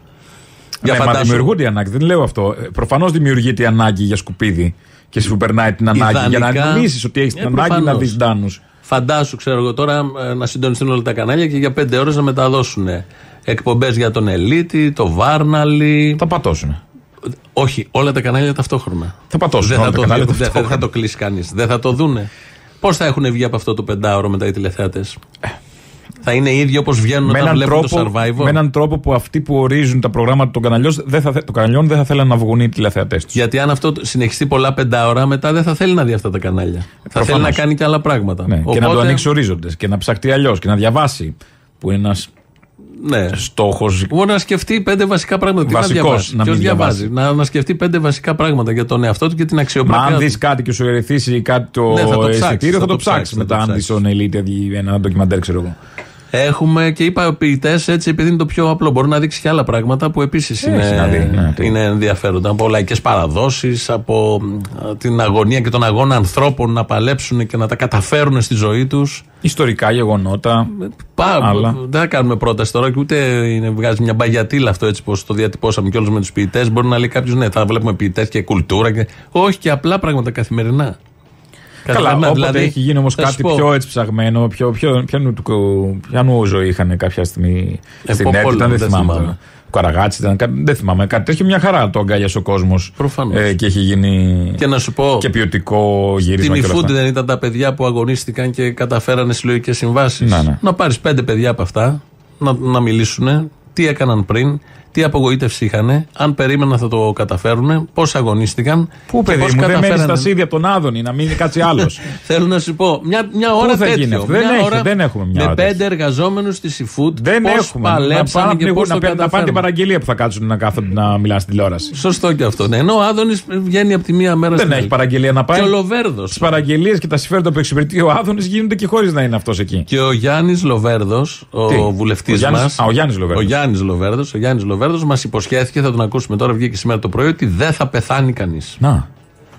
Speaker 3: Για
Speaker 4: Ναι, μα
Speaker 3: φαντάσου.
Speaker 4: δημιουργούνται οι ανάγκες. Δεν λέω αυτό. Προφανώς δημιουργείται η ανάγκη για σκουπίδι και σου περνάει την ανάγκη για να
Speaker 3: Ιδανικά-
Speaker 4: αντιλήσει ότι έχεις την
Speaker 3: Ε,
Speaker 4: ανάγκη να
Speaker 3: προφανώς.
Speaker 4: δει ντάνου.
Speaker 3: Φαντάσου, ξέρω εγώ τώρα, ε, να συντονιστούν όλα τα κανάλια και για πέντε ώρες να μεταδώσουν εκπομπές για τον Ελίτη, το Βάρναλι.
Speaker 4: Θα πατώσουν.
Speaker 3: Όχι, όλα τα κανάλια ταυτόχρονα.
Speaker 4: Θα πατώσουν
Speaker 3: Δεν
Speaker 4: όλα
Speaker 3: θα,
Speaker 4: τα
Speaker 3: το,
Speaker 4: κανάλια
Speaker 3: δει- δεν θα-
Speaker 4: ταυτόχρονα.
Speaker 3: δεν θα το κλείσει κανείς. Δεν θα το δούνε. Πώς θα έχουν βγει από αυτό το πεντάωρο μετά οι τηλεθεατές; Θα είναι οι ίδιοι όπως βγαίνουν
Speaker 4: Με
Speaker 3: όταν
Speaker 4: έναν,
Speaker 3: βλέπουν
Speaker 4: τρόπο,
Speaker 3: το survivor;
Speaker 4: με έναν τρόπο που αυτοί που ορίζουν τα προγράμματα των καναλιών δεν θα, θε- των καναλιών δεν θα θέλουν να βγουν οι τηλεθεατές τους.
Speaker 3: Γιατί αν αυτό συνεχιστεί πολλά πεντάωρα, μετά δεν θα θέλει να δει αυτά τα κανάλια. Θα
Speaker 4: Προφανώς.
Speaker 3: θέλει να κάνει και άλλα πράγματα.
Speaker 4: Ναι, Και να το
Speaker 3: Οπότε-
Speaker 4: ανοίξει ορίζοντες και να ψαχτεί αλλιώς και να διαβάσει. Που είναι ένας
Speaker 3: Ναι.
Speaker 4: στόχος.
Speaker 3: Μπορεί να σκεφτεί πέντε βασικά πράγματα. Τι να
Speaker 4: Βασικός,
Speaker 3: διαβάσει.
Speaker 4: να
Speaker 3: Ποιος
Speaker 4: μην
Speaker 3: διαβάζει;
Speaker 4: διαβάσει.
Speaker 3: Να, να σκεφτεί πέντε βασικά πράγματα για τον εαυτό του και την
Speaker 4: Μα
Speaker 3: αξιοπρέπεια.
Speaker 4: αν
Speaker 3: του.
Speaker 4: δεις κάτι και σου ερεθίσει κάτι το,
Speaker 3: Ναι, θα το ψάξεις,
Speaker 4: εισιτήριο, θα,
Speaker 3: θα
Speaker 4: το
Speaker 3: το
Speaker 4: ψάξεις
Speaker 3: ψάξεις,
Speaker 4: μετά.
Speaker 3: θα το
Speaker 4: Αν δεις
Speaker 3: ψάξεις.
Speaker 4: στον Ελίτη ένα ντοκιμαντέρ, ξέρω εγώ.
Speaker 3: Έχουμε και είπα ποιητές έτσι, επειδή είναι το πιο απλό. Μπορεί να δείξει και άλλα πράγματα που επίσης
Speaker 4: Έχει να δει,
Speaker 3: είναι,
Speaker 4: ναι, τι.
Speaker 3: είναι ενδιαφέροντα. Από λαϊκές παραδόσεις, από α, την αγωνία και τον αγώνα ανθρώπων να παλέψουν και να τα καταφέρουν στη ζωή τους.
Speaker 4: Ιστορικά γεγονότα. άλλα.
Speaker 3: Δεν θα κάνουμε πρόταση τώρα και ούτε είναι, βγάζει μια μπαγιατήλα αυτό έτσι πώ το διατυπώσαμε κιόλας με τους ποιητές. Μπορεί να λέει κάποιος, ναι, θα βλέπουμε ποιητές και κουλτούρα. Και... Όχι και απλά πράγματα καθημερινά.
Speaker 4: Καλά,
Speaker 3: Καθημερινά,
Speaker 4: όποτε
Speaker 3: δηλαδή,
Speaker 4: έχει γίνει όμως
Speaker 3: θα σου
Speaker 4: κάτι
Speaker 3: πω,
Speaker 4: πιο έτσι ψαγμένο, πιο, πιο, ποιανού, του- ποιανού ζωή είχαν κάποια στιγμή
Speaker 3: Ε,
Speaker 4: στην
Speaker 3: πω-
Speaker 4: ΕΡΤ,
Speaker 3: πολλών,
Speaker 4: ήταν, δεν
Speaker 3: δεν
Speaker 4: θυμάμαι.
Speaker 3: θυμάμαι.
Speaker 4: τώρα. Ο Καραγάτσι ήταν, κάτι- δεν θυμάμαι. Κάτι τέτοιο μια χαρά το αγκάλιασε ο κόσμος.
Speaker 3: Προφανώς.
Speaker 4: και έχει γίνει
Speaker 3: Και να σου πω,
Speaker 4: και ποιοτικό γύρισμα
Speaker 3: Στην
Speaker 4: και όλα
Speaker 3: Ιφούντ
Speaker 4: αυτά.
Speaker 3: δεν ήταν τα παιδιά που αγωνίστηκαν και καταφέρανε συλλογικές συμβάσεις.
Speaker 4: Ναι, ναι.
Speaker 3: Να πάρεις πέντε παιδιά από αυτά, να, να μιλήσουν, τι έκαναν πριν, τι απογοήτευση είχαν, αν περίμεναν θα το καταφέρουν, πώς αγωνίστηκαν.
Speaker 4: Πού
Speaker 3: και
Speaker 4: παιδί
Speaker 3: πώς
Speaker 4: μου, δεν μένεις
Speaker 3: καταφέρανε.
Speaker 4: στα σίδια από τον Άδωνη, να μείνει κάτι άλλος.
Speaker 3: Θέλω να σου πω, μια, μια ώρα
Speaker 4: Πού θα
Speaker 3: τέτοιο.
Speaker 4: γίνει αυτό;
Speaker 3: μια
Speaker 4: Δεν έχει,
Speaker 3: ώρα
Speaker 4: δεν έχουμε μια
Speaker 3: με
Speaker 4: ώρα
Speaker 3: πέντε εργαζόμενους της Ιφούντ.
Speaker 4: δεν
Speaker 3: πώς
Speaker 4: έχουμε. Να,
Speaker 3: Παλέψανε
Speaker 4: πάνε,
Speaker 3: και
Speaker 4: να,
Speaker 3: πώς
Speaker 4: να,
Speaker 3: το
Speaker 4: να, να πάνε την
Speaker 3: καταφέρουν.
Speaker 4: παραγγελία που θα κάτσουν να κάθονται να μιλάνε στην τηλεόραση.
Speaker 3: Σωστό και αυτό. Ναι. Ενώ ο Άδωνης βγαίνει από τη μία μέρα
Speaker 4: Δεν
Speaker 3: στην
Speaker 4: έχει
Speaker 3: άλλη.
Speaker 4: παραγγελία να πάει.
Speaker 3: Και ο Λοβέρδος.
Speaker 4: Τις παραγγελίες και τα συμφέροντα που εξυπηρετεί ο Άδωνης γίνονται και χωρίς να είναι αυτός εκεί.
Speaker 3: Και ο Γιάννης Λοβέρδος, ο
Speaker 4: Τι;
Speaker 3: βουλευτής
Speaker 4: Ο Γιάννης-
Speaker 3: μας.
Speaker 4: Α, ο Γιάννης Λοβέρδος.
Speaker 3: Ο Γιάννης Λοβέρδος ο Γιάννης Λοβέρδος μας υποσχέθηκε, θα τον ακούσουμε τώρα, βγήκε σήμερα το πρωί, ότι δεν θα πεθάνει κανείς.
Speaker 4: Να.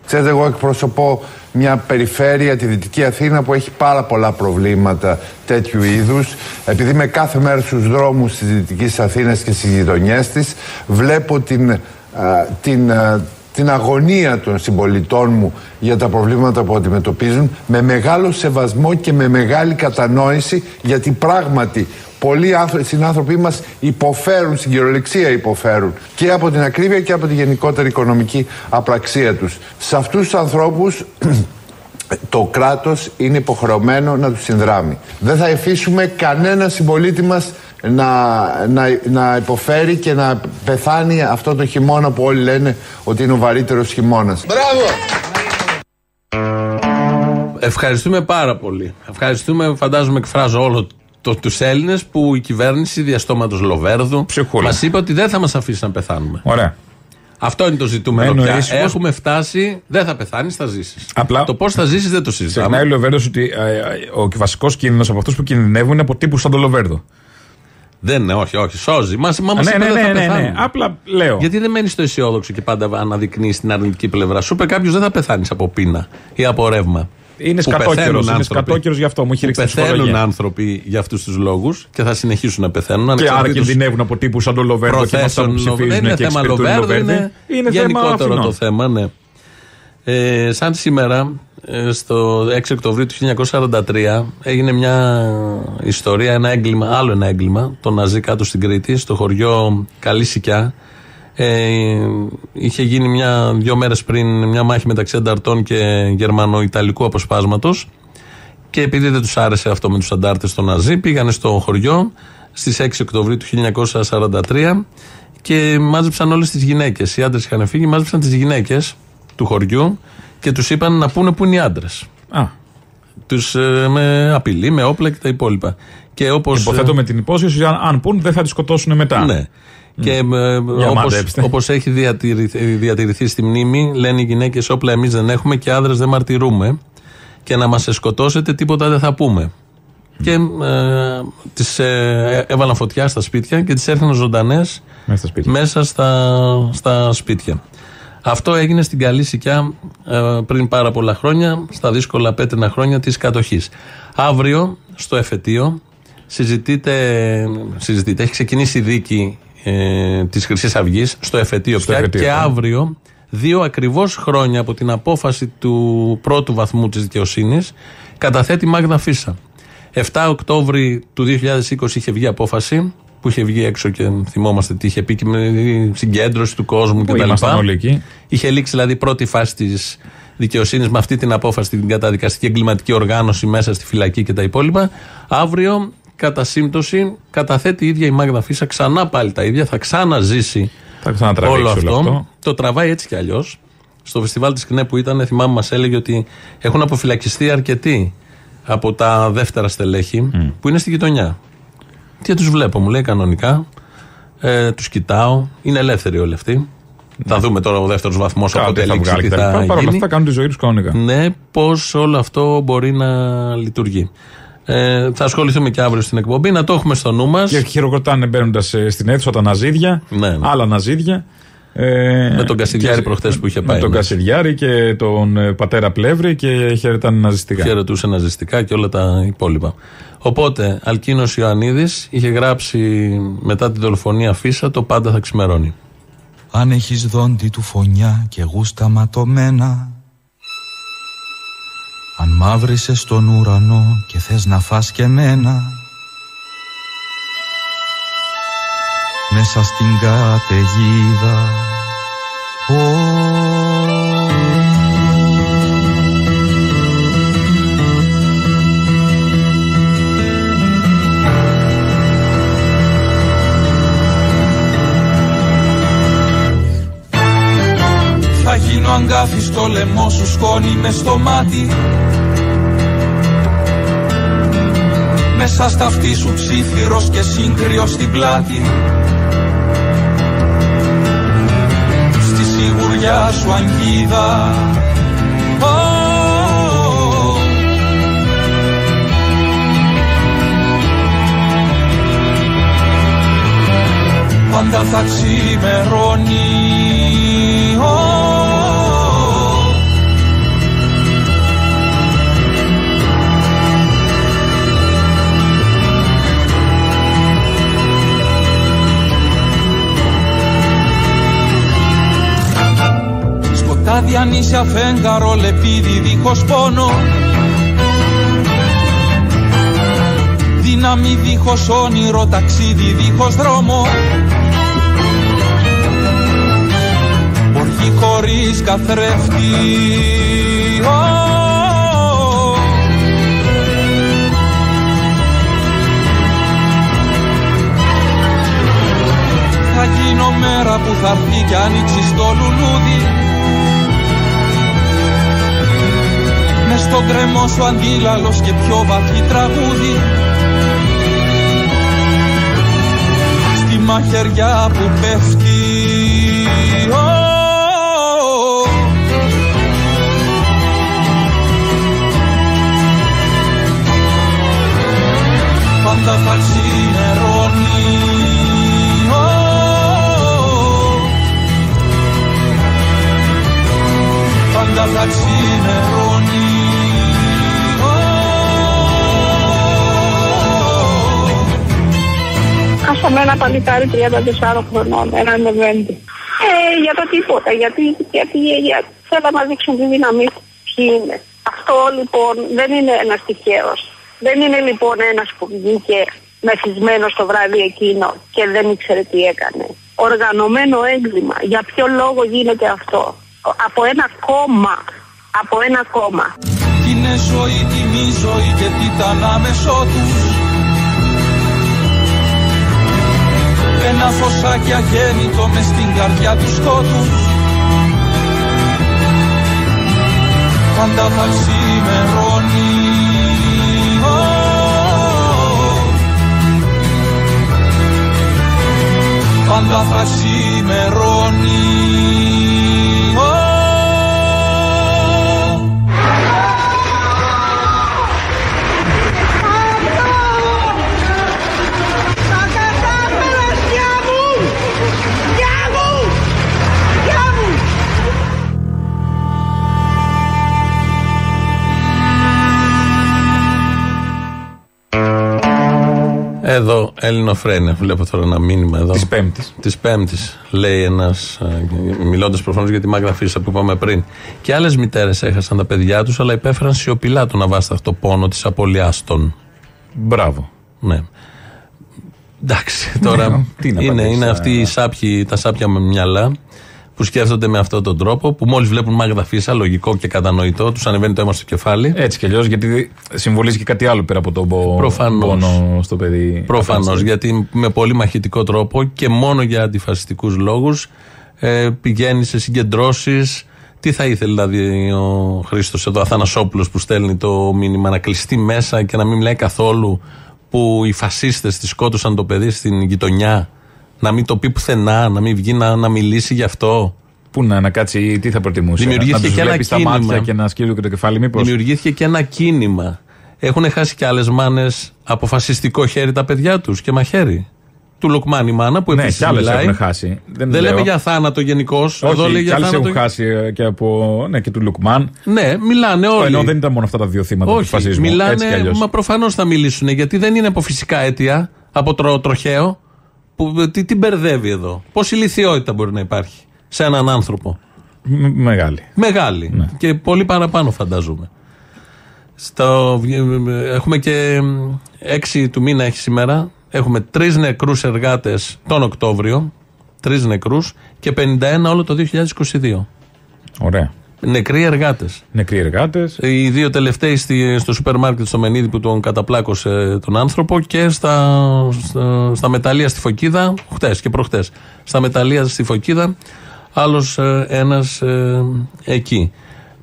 Speaker 6: Ξέρετε, εγώ εκπροσωπώ μια περιφέρεια, τη Δυτική Αθήνα, που έχει πάρα πολλά προβλήματα τέτοιου είδους. Επειδή με κάθε μέρα στους δρόμους της Δυτικής Αθήνας και στις γειτονιές της, βλέπω την, α, την, α, την αγωνία των συμπολιτών μου για τα προβλήματα που αντιμετωπίζουν με μεγάλο σεβασμό και με μεγάλη κατανόηση γιατί πράγματι πολλοί άνθρω- συνάνθρωποι μας υποφέρουν, στην κυριολεξία υποφέρουν και από την ακρίβεια και από τη γενικότερη οικονομική απραξία τους. Σε αυτούς τους ανθρώπους το κράτος είναι υποχρεωμένο να τους συνδράμει. Δεν θα εφήσουμε κανένα συμπολίτη μας να, να, να υποφέρει και να πεθάνει αυτό το χειμώνα που όλοι λένε ότι είναι ο βαρύτερος χειμώνας.
Speaker 3: Ευχαριστούμε πάρα πολύ. Ευχαριστούμε, φαντάζομαι, εκφράζω όλο το, τους Έλληνες που η κυβέρνηση διαστόματος Λοβέρδου
Speaker 4: Ψυχούλα.
Speaker 3: μας είπε ότι δεν θα μας αφήσει να πεθάνουμε.
Speaker 4: Ωραία.
Speaker 3: Αυτό είναι το ζητούμενο
Speaker 4: Μένω
Speaker 3: πια.
Speaker 4: ήσυχος.
Speaker 3: Έχουμε φτάσει, δεν θα πεθάνεις, θα ζήσεις.
Speaker 4: Απλά-
Speaker 3: Το πώς θα ζήσεις δεν το συζητάμε.
Speaker 4: Ξεχνάει ο Λοβέρδος ότι ε, ε, ο βασικός κίνδυνος από αυτούς που κινδυνεύουν είναι από τύπους σαν τον Λοβέρδο.
Speaker 3: Δεν είναι, όχι, όχι. Σώζει. Μα μας
Speaker 4: ναι,
Speaker 3: είπε
Speaker 4: ναι,
Speaker 3: δεν θα
Speaker 4: ναι, ναι,
Speaker 3: πεθάνουμε.
Speaker 4: ναι. Απλά λέω.
Speaker 3: Γιατί δεν μένεις στο αισιόδοξο και πάντα αναδεικνύεις την αρνητική πλευρά. Σου είπε κάποιος δεν θα πεθάνεις από πείνα ή από ρεύμα.
Speaker 4: Είναι
Speaker 3: Που
Speaker 4: σκατόκερος,
Speaker 3: πεθαίνουν
Speaker 4: είναι
Speaker 3: άνθρωποι.
Speaker 4: σκατόκερος γι' αυτό, μου έχει
Speaker 3: Που
Speaker 4: ρίξει την
Speaker 3: Πεθαίνουν
Speaker 4: ψυχολογία.
Speaker 3: άνθρωποι για αυτούς τους λόγους και θα συνεχίσουν να πεθαίνουν.
Speaker 4: Και άρα
Speaker 3: ανεξαρτήτως
Speaker 4: κινδυνεύουν από τύπους σαν τον Λοβέρδο και με αυτά που
Speaker 3: προθέσεων.
Speaker 4: ψηφίζουν
Speaker 3: Δεν είναι
Speaker 4: και
Speaker 3: θέμα
Speaker 4: εξυπηρετούν
Speaker 3: Λοβέρδου,
Speaker 4: Λοβέρδη.
Speaker 3: είναι,
Speaker 4: Είναι θέμα
Speaker 3: γενικότερο
Speaker 4: Αθηνών.
Speaker 3: το θέμα, ναι. Ε, σαν σήμερα, ε, στο 6 Οκτωβρίου του 1943, έγινε μια ιστορία, ένα έγκλημα, άλλο ένα έγκλημα, το Ναζί κάτω στην Κρήτη, στο χωριό Καλή Σικιά. Ε, είχε γίνει μια, δύο μέρες πριν μια μάχη μεταξύ ανταρτών και γερμανο-ιταλικού αποσπάσματος. Και επειδή δεν τους άρεσε αυτό με τους αντάρτες στο Ναζί πήγανε στο χωριό στις 6 Οκτωβρίου του 1943 και μάζεψαν όλες τις γυναίκες. Οι άντρες είχαν φύγει, μάζεψαν τις γυναίκες του χωριού και τους είπαν να πούνε που είναι οι άντρες.
Speaker 4: Α,
Speaker 3: τους, ε, με απειλή, με όπλα και τα υπόλοιπα. Και όπως,
Speaker 4: υποθέτω με την υπόσχεση ότι αν, αν πούν δεν θα τη σκοτώσουν μετά.
Speaker 3: ναι. Και ε, όπως, όπως έχει διατηρηθεί, διατηρηθεί στη μνήμη, λένε οι γυναίκες όπλα εμείς δεν έχουμε και άντρες δεν μαρτυρούμε. Και να μας σκοτώσετε τίποτα δεν θα πούμε. Και ε, τις ε, έβαλαν φωτιά στα σπίτια και τις έρθουν ζωντανές μέσα, στα σπίτια. μέσα στα, στα σπίτια. Αυτό έγινε στην καλή σικιά ε, πριν πάρα πολλά χρόνια, στα δύσκολα πέτρινα χρόνια της κατοχής. Αύριο στο εφετείο συζητείται, συζητείται έχει ξεκινήσει η δίκη ε, της Χρυσής Αυγής στο εφετείο πια και ναι. αύριο δύο ακριβώς χρόνια από την απόφαση του πρώτου βαθμού της δικαιοσύνης καταθέτει Μάγδα Φίσα. 7 Οκτώβρη του 2020 είχε βγει απόφαση που είχε βγει έξω και θυμόμαστε τι είχε πει και με συγκέντρωση του κόσμου κτλ. Είχε λήξει δηλαδή η πρώτη φάση της δικαιοσύνης με αυτή την απόφαση την καταδικαστική εγκληματική οργάνωση μέσα στη φυλακή και τα υπόλοιπα. Αύριο, κατά σύμπτωση, καταθέτει η ίδια η Μάγδα Φίσα ξανά πάλι τα ίδια, θα ξαναζήσει θα όλο αυτό. όλο αυτό. Το τραβάει έτσι κι αλλιώς. Στο φεστιβάλ της ΚΝΕ που ήταν, θυμάμαι, μας έλεγε ότι έχουν αποφυλακιστεί αρκετοί από τα δεύτερα στελέχη που είναι στη γειτονιά. Τι τους βλέπω, μου λέει κανονικά. Ε, τους κοιτάω. Είναι ελεύθεροι όλοι αυτοί. Θα δούμε τώρα ο δεύτερος βαθμός από θα τι θα
Speaker 4: Παρ' όλα αυτά κάνουν τη ζωή τους κανονικά.
Speaker 3: Ναι, πώς όλο αυτό μπορεί να λειτουργεί. Ε, θα ασχοληθούμε και αύριο στην εκπομπή, να το έχουμε στο νου μας.
Speaker 4: Και χειροκροτάνε μπαίνοντας ε, στην αίθουσα τα ναζίδια, ναι, ναι. άλλα ναζίδια.
Speaker 3: Ε, με τον Κασιδιάρη προχθές που είχε πάει.
Speaker 4: Με τον Κασιδιάρη και τον ε, πατέρα Πλεύρη και χαιρετάνε ναζιστικά.
Speaker 3: Χαιρετούσε ναζιστικά και όλα τα υπόλοιπα. Οπότε, Αλκίνος Ιωαννίδης είχε γράψει μετά την δολοφονία Φίσα το πάντα θα ξημερώνει.
Speaker 10: Αν έχεις δόντι του φωνιά και γούστα ματωμένα Αν μαύρισε στον ουρανό και θες να φας και μένα Μέσα στην καταιγίδα Θα γίνω αγκάθι στο λαιμό σου σκόνη μες στο μάτι. Μέσα στα αυτή σου ψήφιρος και σύγκριος στην πλάτη. Σιγουριά σου αγγίδα. Πάντα θα ξημερώνει Σκοτάδια νήσια φέγγαρο λεπίδι δίχως πόνο. Δύναμη δίχως όνειρο ταξίδι δίχως δρόμο. Οργή χωρίς καθρέφτη. Θα γίνω μέρα που θα έρθει κι άνοιξει στο λουλούδι στον κρεμό σου αντίλαλος και πιο βαθύ τραγούδι. Στη μαχαιριά που πέφτει. Πάντα θα ξημερώνει. Πάντα θα ξημερώνει
Speaker 12: Χάσαμε ένα παλικάρι 34 χρονών, ένα ενεβέντη. Ε, για το τίποτα, γιατί, γιατί για, θέλω να δείξουν τη δύναμή ποιοι είναι. Αυτό λοιπόν δεν είναι ένας τυχαίος. Δεν είναι λοιπόν ένας που βγήκε μεθυσμένος το βράδυ εκείνο και δεν ήξερε τι έκανε. Οργανωμένο έγκλημα. Για ποιο λόγο γίνεται αυτό; Από ένα κόμμα. Από ένα κόμμα.
Speaker 10: Είναι ζωή, τιμή ζωή και τι ήταν άμεσό τους Ένα φωσάκι αγέννητο μες στην καρδιά του σκότους. Πάντα θα ξημερώνει. Πάντα θα ξημερώνει
Speaker 3: Εδώ, Ελληνοφρένια. Βλέπω τώρα ένα μήνυμα εδώ.
Speaker 4: Της Πέμπτης.
Speaker 3: Της Πέμπτης. Λέει ένας, μιλώντας προφανώς για τη Μάγδα Φίσα που είπαμε πριν. Και άλλες μητέρες έχασαν τα παιδιά τους, αλλά υπέφεραν σιωπηλά τον αβάσταχτο πόνο της απολιά των.
Speaker 4: Μπράβο.
Speaker 3: Ναι. Εντάξει, τώρα ναι, είναι, είναι αυτοί οι σάπιοι, τα σάπια με μυαλά που σκέφτονται με αυτόν τον τρόπο, που μόλις βλέπουν Μάγδα Φίσα, λογικό και κατανοητό, τους ανεβαίνει το αίμα στο κεφάλι.
Speaker 4: Έτσι κι αλλιώς, γιατί συμβολίζει και κάτι άλλο πέρα από τον πόνο στο παιδί.
Speaker 3: Προφανώς, γιατί με πολύ μαχητικό τρόπο και μόνο για αντιφασιστικούς λόγους ε, πηγαίνει σε συγκεντρώσεις. Τι θα ήθελε δηλαδή ο Χρήστος εδώ, Αθανασόπουλος που στέλνει το μήνυμα να κλειστεί μέσα και να μην μιλάει καθόλου που οι φασίστες τη σκότωσαν το παιδί στην γειτονιά να μην το πει πουθενά, να μην βγει να, να μιλήσει γι' αυτό.
Speaker 4: Πού να, να κάτσει, τι θα προτιμούσε.
Speaker 3: Δημιουργήθηκε
Speaker 4: να
Speaker 3: και ένα κίνημα.
Speaker 4: μάτια και να σκύλου και το κεφάλι, μήπως;
Speaker 3: Δημιουργήθηκε και ένα κίνημα. Έχουν χάσει και άλλες μάνες από φασιστικό χέρι τα παιδιά τους και μαχαίρι. Του Λουκμάν η μάνα που
Speaker 4: ναι,
Speaker 3: επίσης.
Speaker 4: Ναι, και άλλε έχουν χάσει.
Speaker 3: Δεν, Δεν λέμε για θάνατο γενικώς.
Speaker 4: Όχι, λέει για άλλες έχουν χάσει ε, και από. Ναι, και του Λουκμάν.
Speaker 3: Ναι, μιλάνε όλοι.
Speaker 4: Ενώ δεν ήταν μόνο αυτά τα δύο θύματα
Speaker 3: Όχι,
Speaker 4: του φασισμού.
Speaker 3: Μιλάνε, μα προφανώς θα μιλήσουν γιατί δεν είναι από φυσικά αίτια, από τρο, τροχαίο. Που, τι, τι μπερδεύει εδώ. Πόση λυθιότητα μπορεί να υπάρχει σε έναν άνθρωπο.
Speaker 4: μεγάλη.
Speaker 3: Μεγάλη. Ναι. Και πολύ παραπάνω φαντάζομαι. Στο, έχουμε και 6 του μήνα έχει σήμερα. Έχουμε τρεις νεκρούς εργάτες τον Οκτώβριο. Τρεις νεκρούς και 51 όλο το 2022.
Speaker 4: Ωραία.
Speaker 3: Νεκροί εργάτες.
Speaker 4: Νεκροί εργάτες.
Speaker 3: Οι δύο τελευταίοι στο σούπερ μάρκετ στο Μενίδη που τον καταπλάκωσε τον άνθρωπο και στα, στα, στα μεταλλεία στη Φωκίδα, χτες και προχτές. Στα μεταλλεία στη Φωκίδα, άλλος ε, ένας ε, εκεί.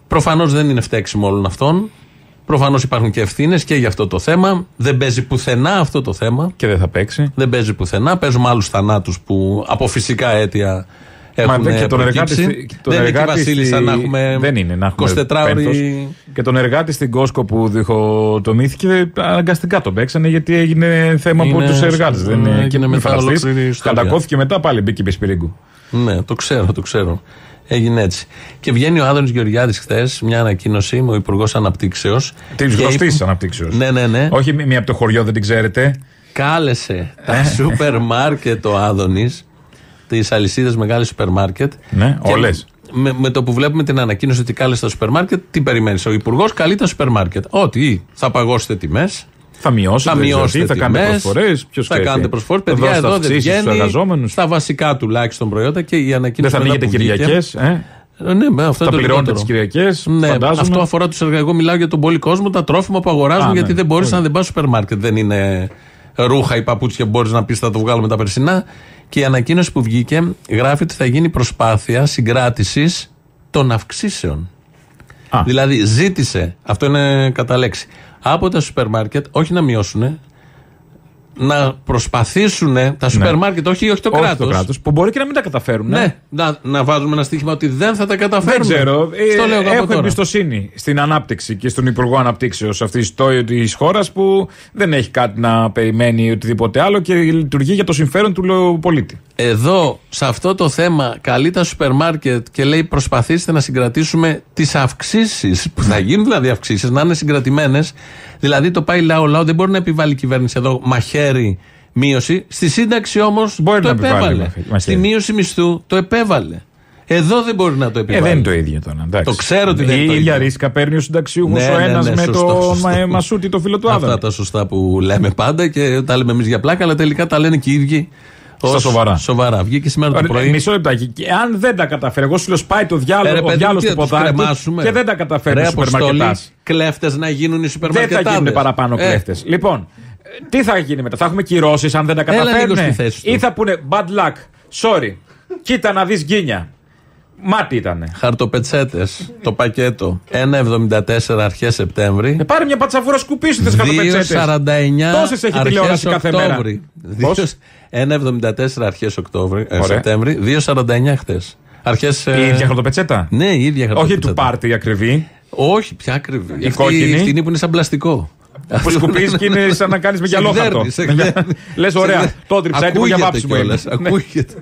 Speaker 3: Προφανώς δεν είναι φταίξιμο όλων αυτών. Προφανώς υπάρχουν και ευθύνες και για αυτό το θέμα. Δεν παίζει πουθενά αυτό το θέμα.
Speaker 4: Και δεν θα παίξει.
Speaker 3: Δεν παίζει πουθενά. Παίζουμε άλλους θανάτους που από φυσικά αίτια
Speaker 4: έχουν Μα, και τον εργάτη,
Speaker 3: τον δεν εργάτη είναι Βασίλισσα να έχουμε
Speaker 4: δεν είναι, να έχουμε 24 ώρες. Και τον εργάτη στην Κόσκο που διχοτομήθηκε αναγκαστικά τον παίξανε γιατί έγινε θέμα είναι, από τους εργάτες. Δεν είναι
Speaker 3: και μετά
Speaker 4: Κατακόθηκε μετά πάλι μπήκε Πεσπυρίγκου.
Speaker 3: Ναι, το ξέρω, το ξέρω. Έγινε έτσι. Και βγαίνει ο Άδωνης Γεωργιάδης χθες μια ανακοίνωση με ο Υπουργός Αναπτύξεως.
Speaker 4: Της γνωστής είπε... Αναπτύξεως.
Speaker 3: Ναι, ναι, ναι.
Speaker 4: Όχι μία από το χωριό, δεν την ξέρετε.
Speaker 3: Κάλεσε τα σούπερ μάρκετ ο Άδωνης τις αλυσίδες μεγάλε σούπερ μάρκετ.
Speaker 4: Ναι, όλες.
Speaker 3: Με, με, το που βλέπουμε την ανακοίνωση ότι κάλεσε τα σούπερ μάρκετ, τι περιμένεις; Ο Υπουργός καλεί τα σούπερ μάρκετ. Ότι θα παγώσετε τιμές.
Speaker 4: Θα μειώσετε,
Speaker 3: θα, μειώσετε
Speaker 4: θα κάνετε προσφορές.
Speaker 3: Θα κάνετε προσφορές. Παιδιά, εδώ δεν βγαίνει. Στα βασικά τουλάχιστον προϊόντα και η ανακοίνωση.
Speaker 4: Δεν θα ανοίγετε Κυριακές. Ε;
Speaker 3: Ε, ναι, αυτό
Speaker 4: θα πληρώνετε τις Κυριακές.
Speaker 3: Ναι, αυτό αφορά τους εργαζόμενου. Εγώ μιλάω για τον πολύ κόσμο, τα τρόφιμα που αγοράζουν, γιατί ναι, δεν μπορείς να δεν πας σούπερ μάρκετ. Δεν είναι ρούχα ή παπούτσια μπορείς να πεις θα το βγάλουμε τα περσινά. Και η ανακοίνωση που βγήκε γράφει ότι θα γίνει προσπάθεια συγκράτησης των αυξήσεων. Δηλαδή ζήτησε, αυτό είναι κατά λέξη, από τα σούπερ μάρκετ όχι να μειώσουν, να προσπαθήσουν τα σούπερ ναι. μάρκετ, όχι, όχι το κράτος.
Speaker 4: Που μπορεί και να μην τα καταφέρουν.
Speaker 3: Ναι, ναι να, να βάζουμε ένα στοίχημα ότι δεν θα τα καταφέρουν.
Speaker 4: Δεν ξέρω. Ε, λέω έχω εμπιστοσύνη στην ανάπτυξη και στον Υπουργό Αναπτύξεως αυτής της χώρας που δεν έχει κάτι να περιμένει οτιδήποτε άλλο και λειτουργεί για το συμφέρον του πολίτη.
Speaker 3: Εδώ, σε αυτό το θέμα, καλεί τα σούπερ μάρκετ και λέει προσπαθήστε να συγκρατήσουμε τις αυξήσεις που θα γίνουν, δηλαδή αυξήσεις, να είναι συγκρατημένες. Δηλαδή το πάει λαό λαό, δεν μπορεί να επιβάλλει η κυβέρνηση εδώ μαχαίρι μείωση. Στη σύνταξη όμως το επέβαλε. Στη μείωση μισθού το επέβαλε. Εδώ δεν μπορεί να το επιβάλλει.
Speaker 4: Ε, δεν είναι το ίδιο τώρα. Εντάξει.
Speaker 3: Το ξέρω ότι δεν είναι.
Speaker 4: Η ίδια ρίσκα παίρνει ο συνταξιούχος ναι, ο ένας ναι, ναι, με το Μασούτι, το φίλο του Άδωνη.
Speaker 3: Αυτά τα σωστά που λέμε πάντα και τα λέμε εμείς για πλάκα, αλλά τελικά τα λένε και οι ίδιοι
Speaker 4: στα σοβαρά.
Speaker 3: Σοβαρά. Βγήκε σήμερα το πρωί.
Speaker 4: Μισό λεπτάκι. Και αν δεν τα καταφέρει, εγώ σου λέω σπάει το διάλογο, ο διάλογο του ποδάρι και δεν τα καταφέρει ο σούπερ
Speaker 3: Κλέφτες να γίνουν οι σούπερ
Speaker 4: Δεν θα γίνουν παραπάνω ε. κλέφτες. Λοιπόν, τι θα γίνει μετά, θα έχουμε κυρώσεις αν δεν τα καταφέρουν. Ή θα πούνε bad luck, sorry, κοίτα να δεις γκίνια. Μάτι ήταν.
Speaker 3: Χαρτοπετσέτες. Το πακέτο 1,74 αρχές Σεπτέμβρη.
Speaker 4: Ε, πάρε μια πατσαβούρα σκουπίσου τε χαρτοπετσέτες.
Speaker 3: 2,49
Speaker 4: Τόσες έχει τηλεόραση κάθε μέρα.
Speaker 3: Οκτώβρη. 1,74 αρχές ε, Σεπτέμβρη. 2,49 χτε. Αρχές,
Speaker 4: η ίδια χαρτοπετσέτα;
Speaker 3: Ναι, η ίδια
Speaker 4: χαρτοπετσέτα. Όχι του πάρτι ακριβή.
Speaker 3: Όχι, πια ακριβή.
Speaker 4: Η Αυτή κόκκινη.
Speaker 3: Αυτή που είναι σαν πλαστικό.
Speaker 4: Που σκουπίζεις και είναι σαν να κάνεις με γυαλόχαρτο. Λες, ωραία. Το τριψά έτοιμο για βάψιμο.
Speaker 3: Ακούγεται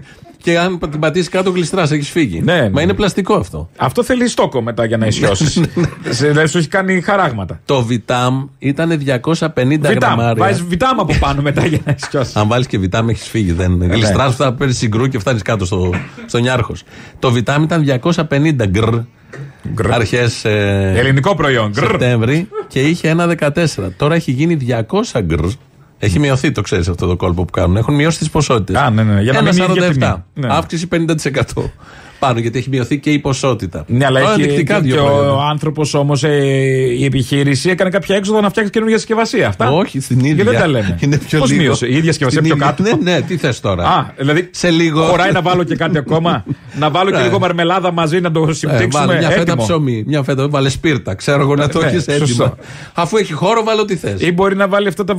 Speaker 3: και αν την πατήσεις κάτω γλιστράς, έχεις φύγει.
Speaker 4: Ναι, ναι.
Speaker 3: Μα είναι πλαστικό αυτό.
Speaker 4: Αυτό θέλει στόκο μετά για να ισιώσεις. Ναι, ναι. Δεν σου έχει κάνει χαράγματα.
Speaker 3: Το Βιτάμ ήταν 250 γραμμάρια.
Speaker 4: Βάζεις Βιτάμ από πάνω μετά για να ισιώσεις.
Speaker 3: Αν βάλεις και Βιτάμ, έχεις φύγει. Δεν ε, γλιστράς, θα παίρνεις συγκρού και φτάνεις κάτω στο, στο Νιάρχος. Το Βιτάμ ήταν 250 γκρ. Αρχές.
Speaker 4: Ε, Ελληνικό προϊόν.
Speaker 3: Σεπτέμβρη και είχε 1,14. Τώρα έχει γίνει 200 γκρ. Έχει μειωθεί, το ξέρεις αυτό το κόλπο που κάνουν. Έχουν μειώσει τις ποσότητες.
Speaker 4: Α, ναι, ναι, για να μην
Speaker 3: 47. Ναι. Αύξηση 50% πάνω, γιατί έχει μειωθεί και η ποσότητα.
Speaker 4: Ναι, αλλά έχει και, και ο άνθρωπος όμως, ε, η επιχείρηση έκανε κάποια έξοδο να φτιάξει καινούργια συσκευασία. Αυτά.
Speaker 3: Όχι, στην ίδια.
Speaker 4: Και δεν τα λέμε.
Speaker 3: Είναι πιο
Speaker 4: Πώς μείωσε, η ίδια συσκευασία πιο κάτω;
Speaker 3: Ναι, ναι, τι θες τώρα;
Speaker 4: Α, δηλαδή
Speaker 3: σε λίγο.
Speaker 4: Χωράει να βάλω και κάτι ακόμα; να βάλω και ναι. λίγο μαρμελάδα μαζί να το συμπτύξουμε.
Speaker 3: Μια φέτα ψωμί, μια φέτα βάλε σπίρτα. Ξέρω εγώ να το ναι, έχεις έτοιμο. Αφού έχει χώρο, βάλω τι θες.
Speaker 4: Ή μπορεί να βάλει αυτά τα.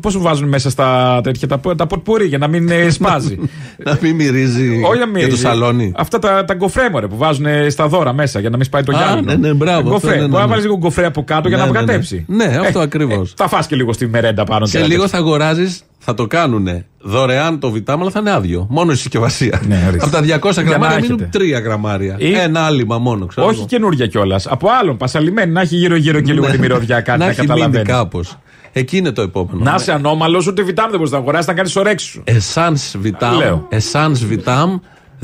Speaker 4: Πώς βάζουν μέσα στα τέτοια τα ποτπούρι για να μην ε, σπάζει;
Speaker 3: Να μην μυρίζει για το σαλόνι.
Speaker 4: Αυτά τα γκοφρέμορε που βάζουν στα δώρα μέσα για να μην σπάει το γυάλι.
Speaker 3: Ναι, ναι, μπράβο.
Speaker 4: Γκοφρέ. Ναι, ναι, Μπορεί να βάλεις λίγο γκοφρέ από κάτω για να αποκατέψει.
Speaker 3: Ναι, αυτό ακριβώς.
Speaker 4: Θα φά και λίγο στη μερέντα πάνω.
Speaker 3: Σε λίγο θα αγοράζεις θα το κάνουν δωρεάν το βιτάμα, αλλά θα είναι άδειο. Μόνο η συσκευασία.
Speaker 4: Ναι,
Speaker 3: Από τα 200 γραμμάρια μείνουν 3 γραμμάρια. Ή... Ένα άλυμα μόνο, ξέρω.
Speaker 4: Όχι καινούργια κιόλας. Από άλλον, πασαλημένη, να έχει γύρω-γύρω και λίγο τη μυρωδιά κάτι να, να καταλαβαίνει.
Speaker 3: κάπως. Εκεί είναι το επόμενο.
Speaker 4: Να είσαι ανώμαλος, ούτε βιτάμ δεν μπορείς να αγοράσεις, να κάνεις ορέξεις σου.
Speaker 3: Εσάνς βιτάμ, εσάνς βιτάμ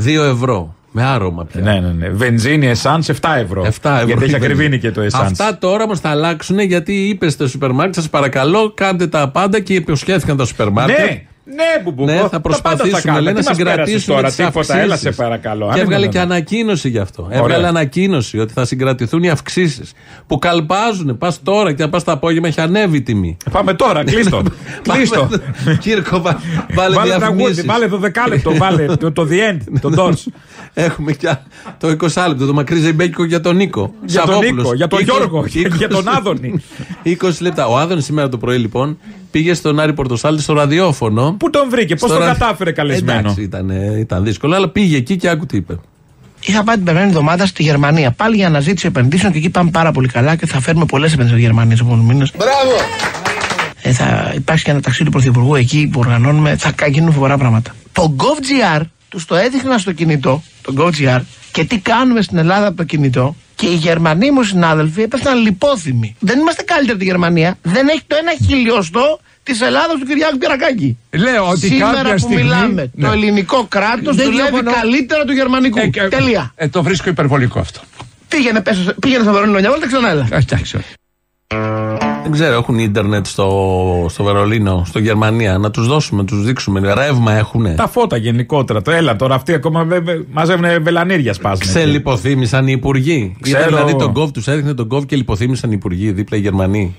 Speaker 3: 2 ευρώ. Με άρωμα πια.
Speaker 4: Ναι, ναι, ναι. Βενζίνη, εσάν 7 ευρώ.
Speaker 3: 7 ευρώ.
Speaker 4: Γιατί έχει ακριβήνει και το εσάν.
Speaker 3: Αυτά τώρα όμως θα αλλάξουν γιατί είπες στο σούπερ μάρκετ, σας παρακαλώ, κάντε τα πάντα και υποσχέθηκαν τα σούπερ μάρκετ.
Speaker 4: Ναι. Ναι, μπουμπουκό.
Speaker 3: Ναι, θα προσπαθήσουμε λέει, να συγκρατήσουμε
Speaker 4: τώρα, τίποτα, έλα σε παρακαλώ.
Speaker 3: Και έβγαλε και ανακοίνωση γι' αυτό. Ωραία. Έβγαλε ανακοίνωση ότι θα συγκρατηθούν οι αυξήσεις που καλπάζουν. Πας τώρα και να πας το απόγευμα έχει ανέβει η τιμή.
Speaker 4: Πάμε τώρα, κλείστο. κλείστο.
Speaker 3: Κύρκο, βάλε διαφημίσει.
Speaker 4: Βάλε το δεκάλεπτο, βάλε το, το the end, το doors.
Speaker 3: Έχουμε και το 20 λεπτό, το μακρύ ζεμπέκικο για τον Νίκο.
Speaker 4: Για τον Νίκο, για τον Γιώργο, για τον Άδωνη.
Speaker 3: 20 λεπτά. Ο Άδωνης σήμερα το πρωί λοιπόν πήγε στον Άρη Πορτοσάλτη στο ραδιόφωνο.
Speaker 4: Πού τον βρήκε, πώς τον κατάφερε καλεσμένο;
Speaker 3: Εντάξει, ήταν, ήταν δύσκολο, αλλά πήγε εκεί και άκου τι είπε.
Speaker 13: Είχα πάει την περασμένη εβδομάδα στη Γερμανία. Πάλι για αναζήτηση επενδύσεων και εκεί πάμε πάρα πολύ καλά και θα φέρουμε πολλές επενδύσεις από Γερμανία επόμενους μήνες.
Speaker 14: Μπράβο!
Speaker 13: Ε, θα υπάρξει και ένα ταξίδι του Πρωθυπουργού εκεί που οργανώνουμε. Θα γίνουν φοβερά πράγματα. Το GovGR τους το έδειχνα στο κινητό, το GovGR, και τι κάνουμε στην Ελλάδα από το κινητό; Και οι Γερμανοί μου συνάδελφοι έπεσαν λιπόθυμοι. Δεν είμαστε καλύτεροι από τη Γερμανία. Δεν έχει το ένα χιλιοστό της Ελλάδα του Κυριάκου Πυρακάκη.
Speaker 14: Λέω ότι
Speaker 13: Σήμερα που
Speaker 14: στιγμή,
Speaker 13: μιλάμε, ναι. το ελληνικό κράτος δουλεύει καλύτερα του γερμανικού. Ε, Τελεία.
Speaker 14: Ε, το βρίσκω υπερβολικό αυτό.
Speaker 13: Πήγαινε, πέσω, πήγαινε στο Βερολίνο μια βόλτα, ξανά έλα.
Speaker 14: Εντάξει,
Speaker 3: δεν ξέρω, έχουν ίντερνετ στο, στο Βερολίνο, στο Γερμανία. Να τους δώσουμε, να τους δείξουμε. Ρεύμα έχουν.
Speaker 4: Τα φώτα γενικότερα. Το έλα τώρα, αυτοί ακόμα μαζεύουν βελανίρια σπάσουν.
Speaker 3: Ξελιποθύμησαν οι υπουργοί. Ξέρω... Ήταν δηλαδή τον κόβ, τους έδειχνε τον κόβ και λιποθύμησαν οι υπουργοί δίπλα οι Γερμανοί.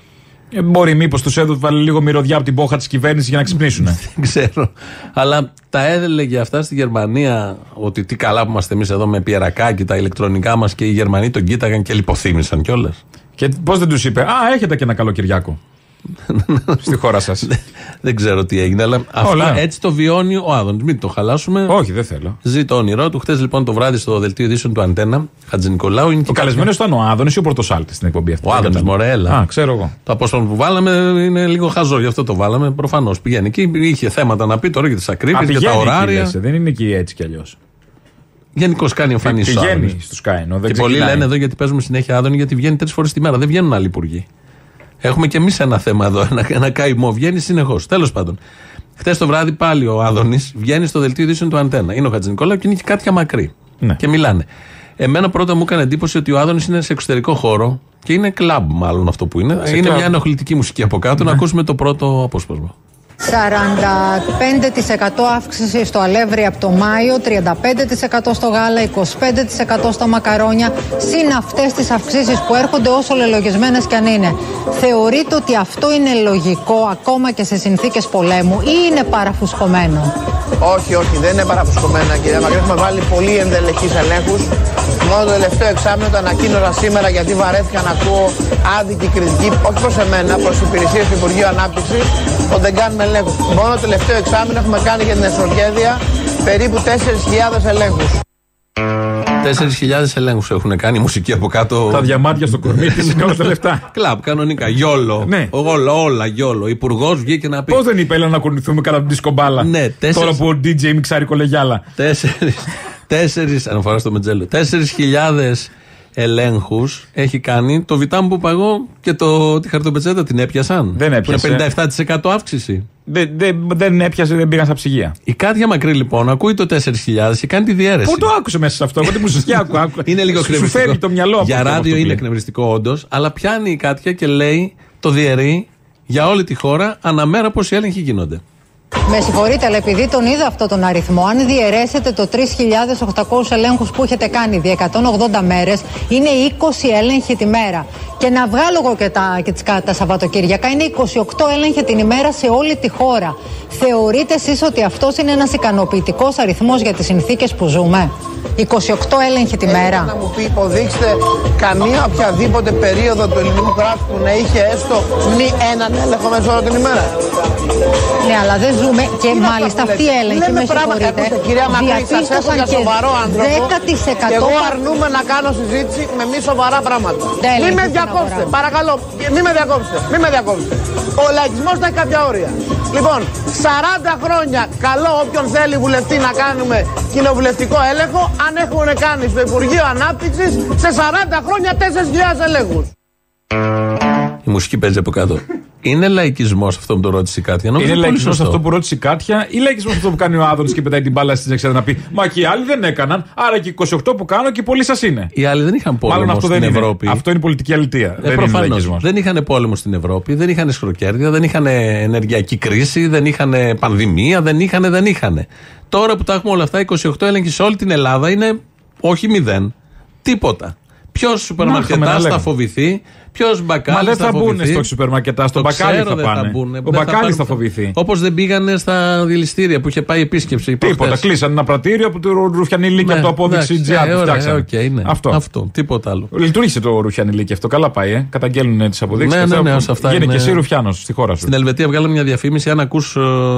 Speaker 4: Ε, μπορεί μήπως τους έδωσαν λίγο μυρωδιά από την πόχα της κυβέρνησης για να ξυπνήσουν.
Speaker 3: Δεν ξέρω. Αλλά τα έλεγε αυτά στη Γερμανία ότι τι καλά που είμαστε εμείς εδώ με πιερακάκι τα ηλεκτρονικά μας και οι Γερμανοί τον κοίταγαν και λιποθύμησαν κιόλας.
Speaker 4: Και πώς δεν τους είπε, Α, έχετε και ένα καλοκαιριάκο. στη χώρα σας.
Speaker 3: δεν ξέρω τι έγινε, αλλά αυτά έτσι το βιώνει ο Άδωνς. Μην το χαλάσουμε.
Speaker 4: Όχι, δεν θέλω.
Speaker 3: Ζει το όνειρό του. Χθες λοιπόν το βράδυ στο δελτίο ειδήσεων του Αντένα, Χατζη Νικολάου. Είναι
Speaker 4: ο καλεσμένος ήταν ο Άδων ή ο Πορτοσάλτη στην εκπομπή αυτή.
Speaker 3: Ο Άδων Μορέλα.
Speaker 4: Α, ξέρω εγώ.
Speaker 3: Το απόσπασμα που βάλαμε είναι λίγο χαζό, γι' αυτό το βάλαμε. Προφανώς πηγαίνει εκεί. Είχε θέματα να πει τώρα για τις ακρίβειες, για τα ωράρια.
Speaker 4: δεν είναι εκεί έτσι κι αλλιώς.
Speaker 3: Γενικώς κάνει εμφανίσει.
Speaker 4: Πηγαίνει στου Κάινο.
Speaker 3: Και πολλοί λένε εδώ γιατί παίζουμε συνέχεια άδωνη, γιατί βγαίνει τρεις φορές τη μέρα. Δεν βγαίνουν άλλοι υπουργοί. Έχουμε και εμείς ένα θέμα εδώ. Ένα, ένα καημό. Βγαίνει συνεχώς. Τέλος πάντων. Χθες το βράδυ πάλι ο Άδωνης βγαίνει στο δελτίο ειδήσεων του Αντένα. Είναι ο Χατζης Νικόλα και είναι και κάτι μακρύ. Ναι. Και μιλάνε. Εμένα πρώτα μου έκανε εντύπωση ότι ο Άδωνης είναι σε εξωτερικό χώρο και είναι κλαμπ, μάλλον αυτό που είναι. είναι μια ενοχλητική μουσική από κάτω. Ναι. Να ακούσουμε το πρώτο απόσπασμα.
Speaker 15: 45% αύξηση στο αλεύρι από το Μάιο, 35% στο γάλα, 25% στα μακαρόνια, συν αυτές τις αυξήσεις που έρχονται όσο λελογισμένες κι αν είναι. Θεωρείτε ότι αυτό είναι λογικό ακόμα και σε συνθήκες πολέμου ή είναι παραφουσχωμένο.
Speaker 13: Όχι, όχι, δεν είναι παραφουσκωμένα κυρία Μακρύς. Έχουμε βάλει πολύ ενδελεχείς ελέγχους. Μόνο το τελευταίο εξάμεινο το ανακοίνωσα σήμερα γιατί βαρέθηκα να ακούω άδικη κριτική, όχι προς εμένα, προς υπηρεσίες του Υπουργείου Ανάπτυξης, ότι δεν κάνουμε ελέγχους. Μόνο το τελευταίο εξάμεινο έχουμε κάνει για την εσωργέδια περίπου 4.000 ελέγχους.
Speaker 3: 4.000 ελέγχους έχουν κάνει μουσική από κάτω.
Speaker 4: Τα διαμάτια στο κορμί της είναι όλα τα λεφτά.
Speaker 3: Κλαπ, κανονικά. Γιόλο.
Speaker 4: Ναι.
Speaker 3: Όλα, όλα, γιόλο. Υπουργός βγήκε να πει.
Speaker 4: Πώς δεν είπε, έλα να κουνηθούμε κατά την δισκομπάλα;
Speaker 3: Ναι, τέσσερις...
Speaker 4: Τώρα που ο DJ μιξάρει κολεγιάλα.
Speaker 3: Τέσσερι. Τέσσερι. Αναφορά στο Μετζέλο. 4.000 ελέγχους έχει κάνει. Το βιτάμ που παγώ και το, τη χαρτοπετσέτα την έπιασαν.
Speaker 4: Δεν έπιασε.
Speaker 3: Είναι 57% αύξηση.
Speaker 4: Δεν, δεν, δεν έπιασε, δεν πήγαν στα ψυγεία.
Speaker 3: Η Κάτια Μακρύ λοιπόν ακούει το 4.000 και κάνει τη διαίρεση.
Speaker 4: Πού το άκουσε μέσα σε αυτό, εγώ τη μουσική άκου.
Speaker 3: είναι λίγο
Speaker 4: Σου φεύγει το μυαλό
Speaker 3: Για ράδιο είναι εκνευριστικό όντως, αλλά πιάνει η Κάτια και λέει, το διαιρεί για όλη τη χώρα αναμέρα πόσοι έλεγχοι γίνονται.
Speaker 15: Με συγχωρείτε, αλλά επειδή τον είδα αυτό τον αριθμό, αν διαιρέσετε το 3.800 ελέγχους που έχετε κάνει δια 180 μέρες, είναι 20 έλεγχοι τη μέρα. Και να βγάλω εγώ και τα, και τις, τα Σαββατοκύριακα, είναι 28 έλεγχοι την ημέρα σε όλη τη χώρα. Θεωρείτε εσείς ότι αυτός είναι ένας ικανοποιητικός αριθμός για τις συνθήκες που ζούμε; 28 έλεγχοι τη μέρα.
Speaker 13: να μου πει, υποδείξτε καμία οποιαδήποτε περίοδο του ελληνικού κράτους που να είχε έστω μη έναν έλεγχο μέσα όλη την ημέρα.
Speaker 15: Ναι, αλλά δεν ζούμε και
Speaker 13: Τι
Speaker 15: μάλιστα
Speaker 13: αυτό
Speaker 15: αυτή η
Speaker 13: λέτε.
Speaker 15: έλεγχη
Speaker 13: Λέμε
Speaker 15: με
Speaker 13: πράγματα,
Speaker 15: συγχωρείτε.
Speaker 13: ακούστε, κυρία Μακρύς, σας έχω για σοβαρό άνθρωπο
Speaker 15: 10%
Speaker 13: και εγώ αρνούμαι να κάνω συζήτηση με μη σοβαρά πράγματα.
Speaker 15: Δεν
Speaker 13: Μη
Speaker 15: έλεγχε
Speaker 13: με
Speaker 15: στην
Speaker 13: διακόψετε,
Speaker 15: αγορά.
Speaker 13: παρακαλώ, μη με διακόψετε, μη με διακόψετε. Ο λαϊκισμός θα έχει κάποια όρια. Λοιπόν, 40 χρόνια καλό όποιον θέλει βουλευτή να κάνουμε κοινοβουλευτικό έλεγχο, αν έχουν κάνει στο Υπουργείο Ανάπτυξης σε 40 χρόνια 4.000 ελέγχους.
Speaker 3: Η μουσική παίζει από κάτω. Είναι λαϊκισμός αυτό που το ρώτησε η Κάτια. Νομίζω
Speaker 4: Είναι
Speaker 3: πολύ
Speaker 4: λαϊκισμός
Speaker 3: σωστό.
Speaker 4: αυτό που ρώτησε η Κάτια ή λαϊκισμός αυτό που κάνει ο Άδωνης και πετάει την μπάλα στην εξέδρα να πει Μα και οι άλλοι δεν έκαναν. Άρα και 28 που κάνω και πολλοί σας είναι.
Speaker 3: Οι άλλοι δεν είχαν πόλεμο
Speaker 4: Μάλλον αυτό
Speaker 3: στην
Speaker 4: δεν
Speaker 3: Ευρώπη.
Speaker 4: είναι. Αυτό είναι πολιτική αλητεία.
Speaker 3: Ε,
Speaker 4: δεν είναι
Speaker 3: προφανώς.
Speaker 4: λαϊκισμός.
Speaker 3: Δεν είχαν πόλεμο στην Ευρώπη, δεν είχαν σχροκέρδια, δεν είχαν ενεργειακή κρίση, δεν είχαν πανδημία, δεν είχαν, δεν είχαν. Τώρα που τα έχουμε όλα αυτά, 28 έλεγχοι σε όλη την Ελλάδα είναι όχι μηδέν. Τίποτα. Ποιος σούπερ
Speaker 4: Να έχουμε να
Speaker 3: μαρκετά θα
Speaker 4: λέμε.
Speaker 3: φοβηθεί, ποιος μπακάλι
Speaker 4: Μα δεν
Speaker 3: θα
Speaker 4: θα μπουν
Speaker 3: φοβηθεί;
Speaker 4: στο σούπερ μαρκετά, στον
Speaker 3: Το
Speaker 4: μπακάλι
Speaker 3: ξέρω,
Speaker 4: θα
Speaker 3: δεν
Speaker 4: πάνε.
Speaker 3: μπουν.
Speaker 4: Ο
Speaker 3: Δεν θα
Speaker 4: μπακάλι
Speaker 3: πάρουν-
Speaker 4: θα φοβηθεί.
Speaker 3: Όπως δεν πήγανε στα δηληστήρια που είχε πάει επίσκεψη.
Speaker 4: Τίποτα.
Speaker 3: προχτές.
Speaker 4: Κλείσαν ένα πρατήριο από το Ρουφιανιλίκη από το απόδειξη
Speaker 3: εντάξει,
Speaker 4: GR
Speaker 3: ε,
Speaker 4: που
Speaker 3: ωραία,
Speaker 4: φτιάξανε.
Speaker 3: οκ, είναι.
Speaker 4: Αυτό.
Speaker 3: Αυτό. Τίποτα άλλο.
Speaker 4: Λειτουργήσε το Ρουφιανιλίκη αυτό. Καλά πάει, ε. Καταγγέλνουν τις αποδείξεις.
Speaker 3: Ναι, ναι, ναι, όσα αυτά
Speaker 4: Γίνει
Speaker 3: είναι-
Speaker 4: και εσύ Ρουφιάνος στη χώρα σου.
Speaker 3: Στην Ελβετία βγάλαμε μια διαφήμιση. Αν ακούς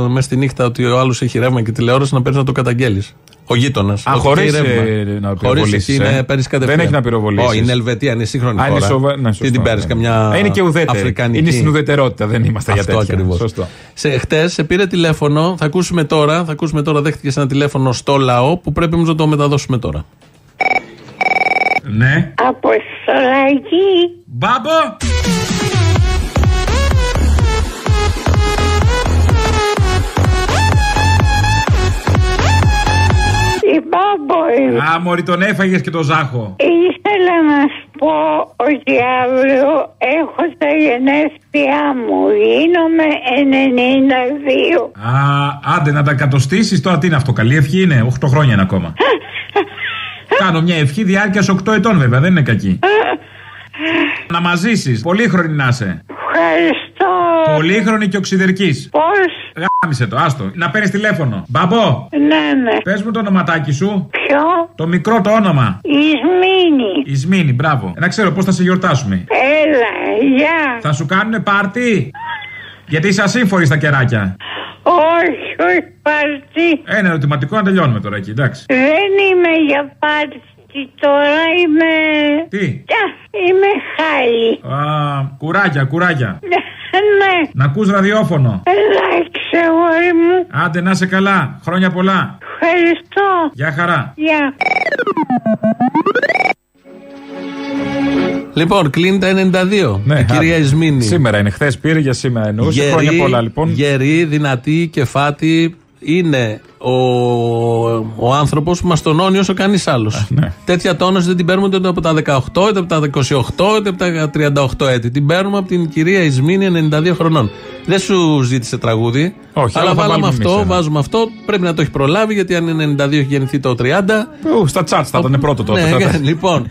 Speaker 3: μες στη νύχτα ότι ο άλλος έχει ρεύμα και τηλεόραση, να παίρνεις να το καταγγέλεις. Ο γείτονας.
Speaker 4: Α, χωρίς, ε, να πυροβολήσεις, ε. Δεν έχει να πυροβολήσεις.
Speaker 3: Όχι, είναι Ελβετία, είναι σύγχρονη
Speaker 4: Α, είναι
Speaker 3: χώρα.
Speaker 4: σοβα- ναι, σωστό,
Speaker 3: Τι την παίρνεις,
Speaker 4: ναι.
Speaker 3: καμιά.
Speaker 4: Α, Είναι και ουδέτερη.
Speaker 3: Αφρικανική.
Speaker 4: Είναι στην ουδετερότητα, δεν είμαστε για
Speaker 3: Αυτό
Speaker 4: τέτοια.
Speaker 3: ακριβώς.
Speaker 4: Σωστό.
Speaker 3: Σε χτες σε πήρε τηλέφωνο, θα ακούσουμε τώρα, θα ακούσουμε τώρα, δέχτηκες ένα τηλέφωνο στο λαό που πρέπει όμως να το μεταδώσουμε τώρα.
Speaker 4: Ναι.
Speaker 12: Αποστολάκι.
Speaker 4: Μπάμπο!
Speaker 12: Η Μπάμπο είμαι.
Speaker 4: Α, μωρή τον έφαγες και το ζάχο.
Speaker 12: Ήθελα να σου πω ότι αύριο έχω τα γενέθλιά μου. Γίνομαι 92.
Speaker 4: Α, άντε να τα κατοστήσεις τώρα τι είναι αυτό. Καλή ευχή είναι. 8 χρόνια είναι ακόμα. Κάνω μια ευχή διάρκειας 8 ετών βέβαια, δεν είναι κακή. να μα ζήσει. Πολύχρονη να είσαι.
Speaker 12: Ευχαριστώ.
Speaker 4: Πολύχρονη και οξυδερκής.
Speaker 12: Πώς;
Speaker 4: Γάμισε το, άστο. Να παίρνεις τηλέφωνο. Μπαμπό,
Speaker 12: Ναι, ναι.
Speaker 4: πες μου το ονοματάκι σου.
Speaker 12: Ποιο;
Speaker 4: Το μικρό το όνομα.
Speaker 12: Ισμήνη.
Speaker 4: Ισμήνη, μπράβο. Να ξέρω πώς θα σε γιορτάσουμε.
Speaker 12: Έλα, γεια.
Speaker 4: Θα σου κάνουνε πάρτι; Γιατί είσαι ασύμφορη στα κεράκια.
Speaker 12: Όχι, όχι πάρτι.
Speaker 4: Ένα ερωτηματικό να τελειώνουμε τώρα εκεί, εντάξει.
Speaker 12: Δεν είμαι για πάρτι τώρα, είμαι...
Speaker 4: Τι;
Speaker 12: Τια, είμαι χάλι.
Speaker 4: Α, κουράγια, κουράγια.
Speaker 12: ναι.
Speaker 4: Να ακούς ραδιόφωνο.
Speaker 12: Εντάξει, αγόρι μου.
Speaker 4: Άντε να είσαι καλά. Χρόνια πολλά.
Speaker 12: Ευχαριστώ.
Speaker 4: Γεια χαρά.
Speaker 12: Γεια.
Speaker 3: Λοιπόν, κλείνει τα 92.
Speaker 4: Ναι,
Speaker 3: η κυρία
Speaker 4: α,
Speaker 3: Ισμήνη.
Speaker 4: Σήμερα είναι, χθες πήρε για σήμερα εννοούσε. Χρόνια πολλά λοιπόν.
Speaker 3: Γερή, δυνατή, κεφάτη. Είναι ο, ο άνθρωπος που μας τονώνει όσο κανείς άλλος.
Speaker 4: ναι.
Speaker 3: Τέτοια τόνωση δεν την παίρνουμε ούτε από τα 18, ούτε από τα 28, ούτε από τα 38 έτη. Την παίρνουμε από την κυρία Ισμήνη 92 χρονών. Δεν σου ζήτησε τραγούδι.
Speaker 4: Όχι,
Speaker 3: αλλά
Speaker 4: αλλά θα
Speaker 3: βάλαμε
Speaker 4: βάλουμε εμείς
Speaker 3: αυτό,
Speaker 4: ένα.
Speaker 3: βάζουμε αυτό. Πρέπει να το έχει προλάβει γιατί αν είναι 92 έχει γεννηθεί το 30.
Speaker 4: Ου, στα τσάτ θα ήταν πρώτο τότε.
Speaker 3: Ναι,
Speaker 4: τότε.
Speaker 3: λοιπόν,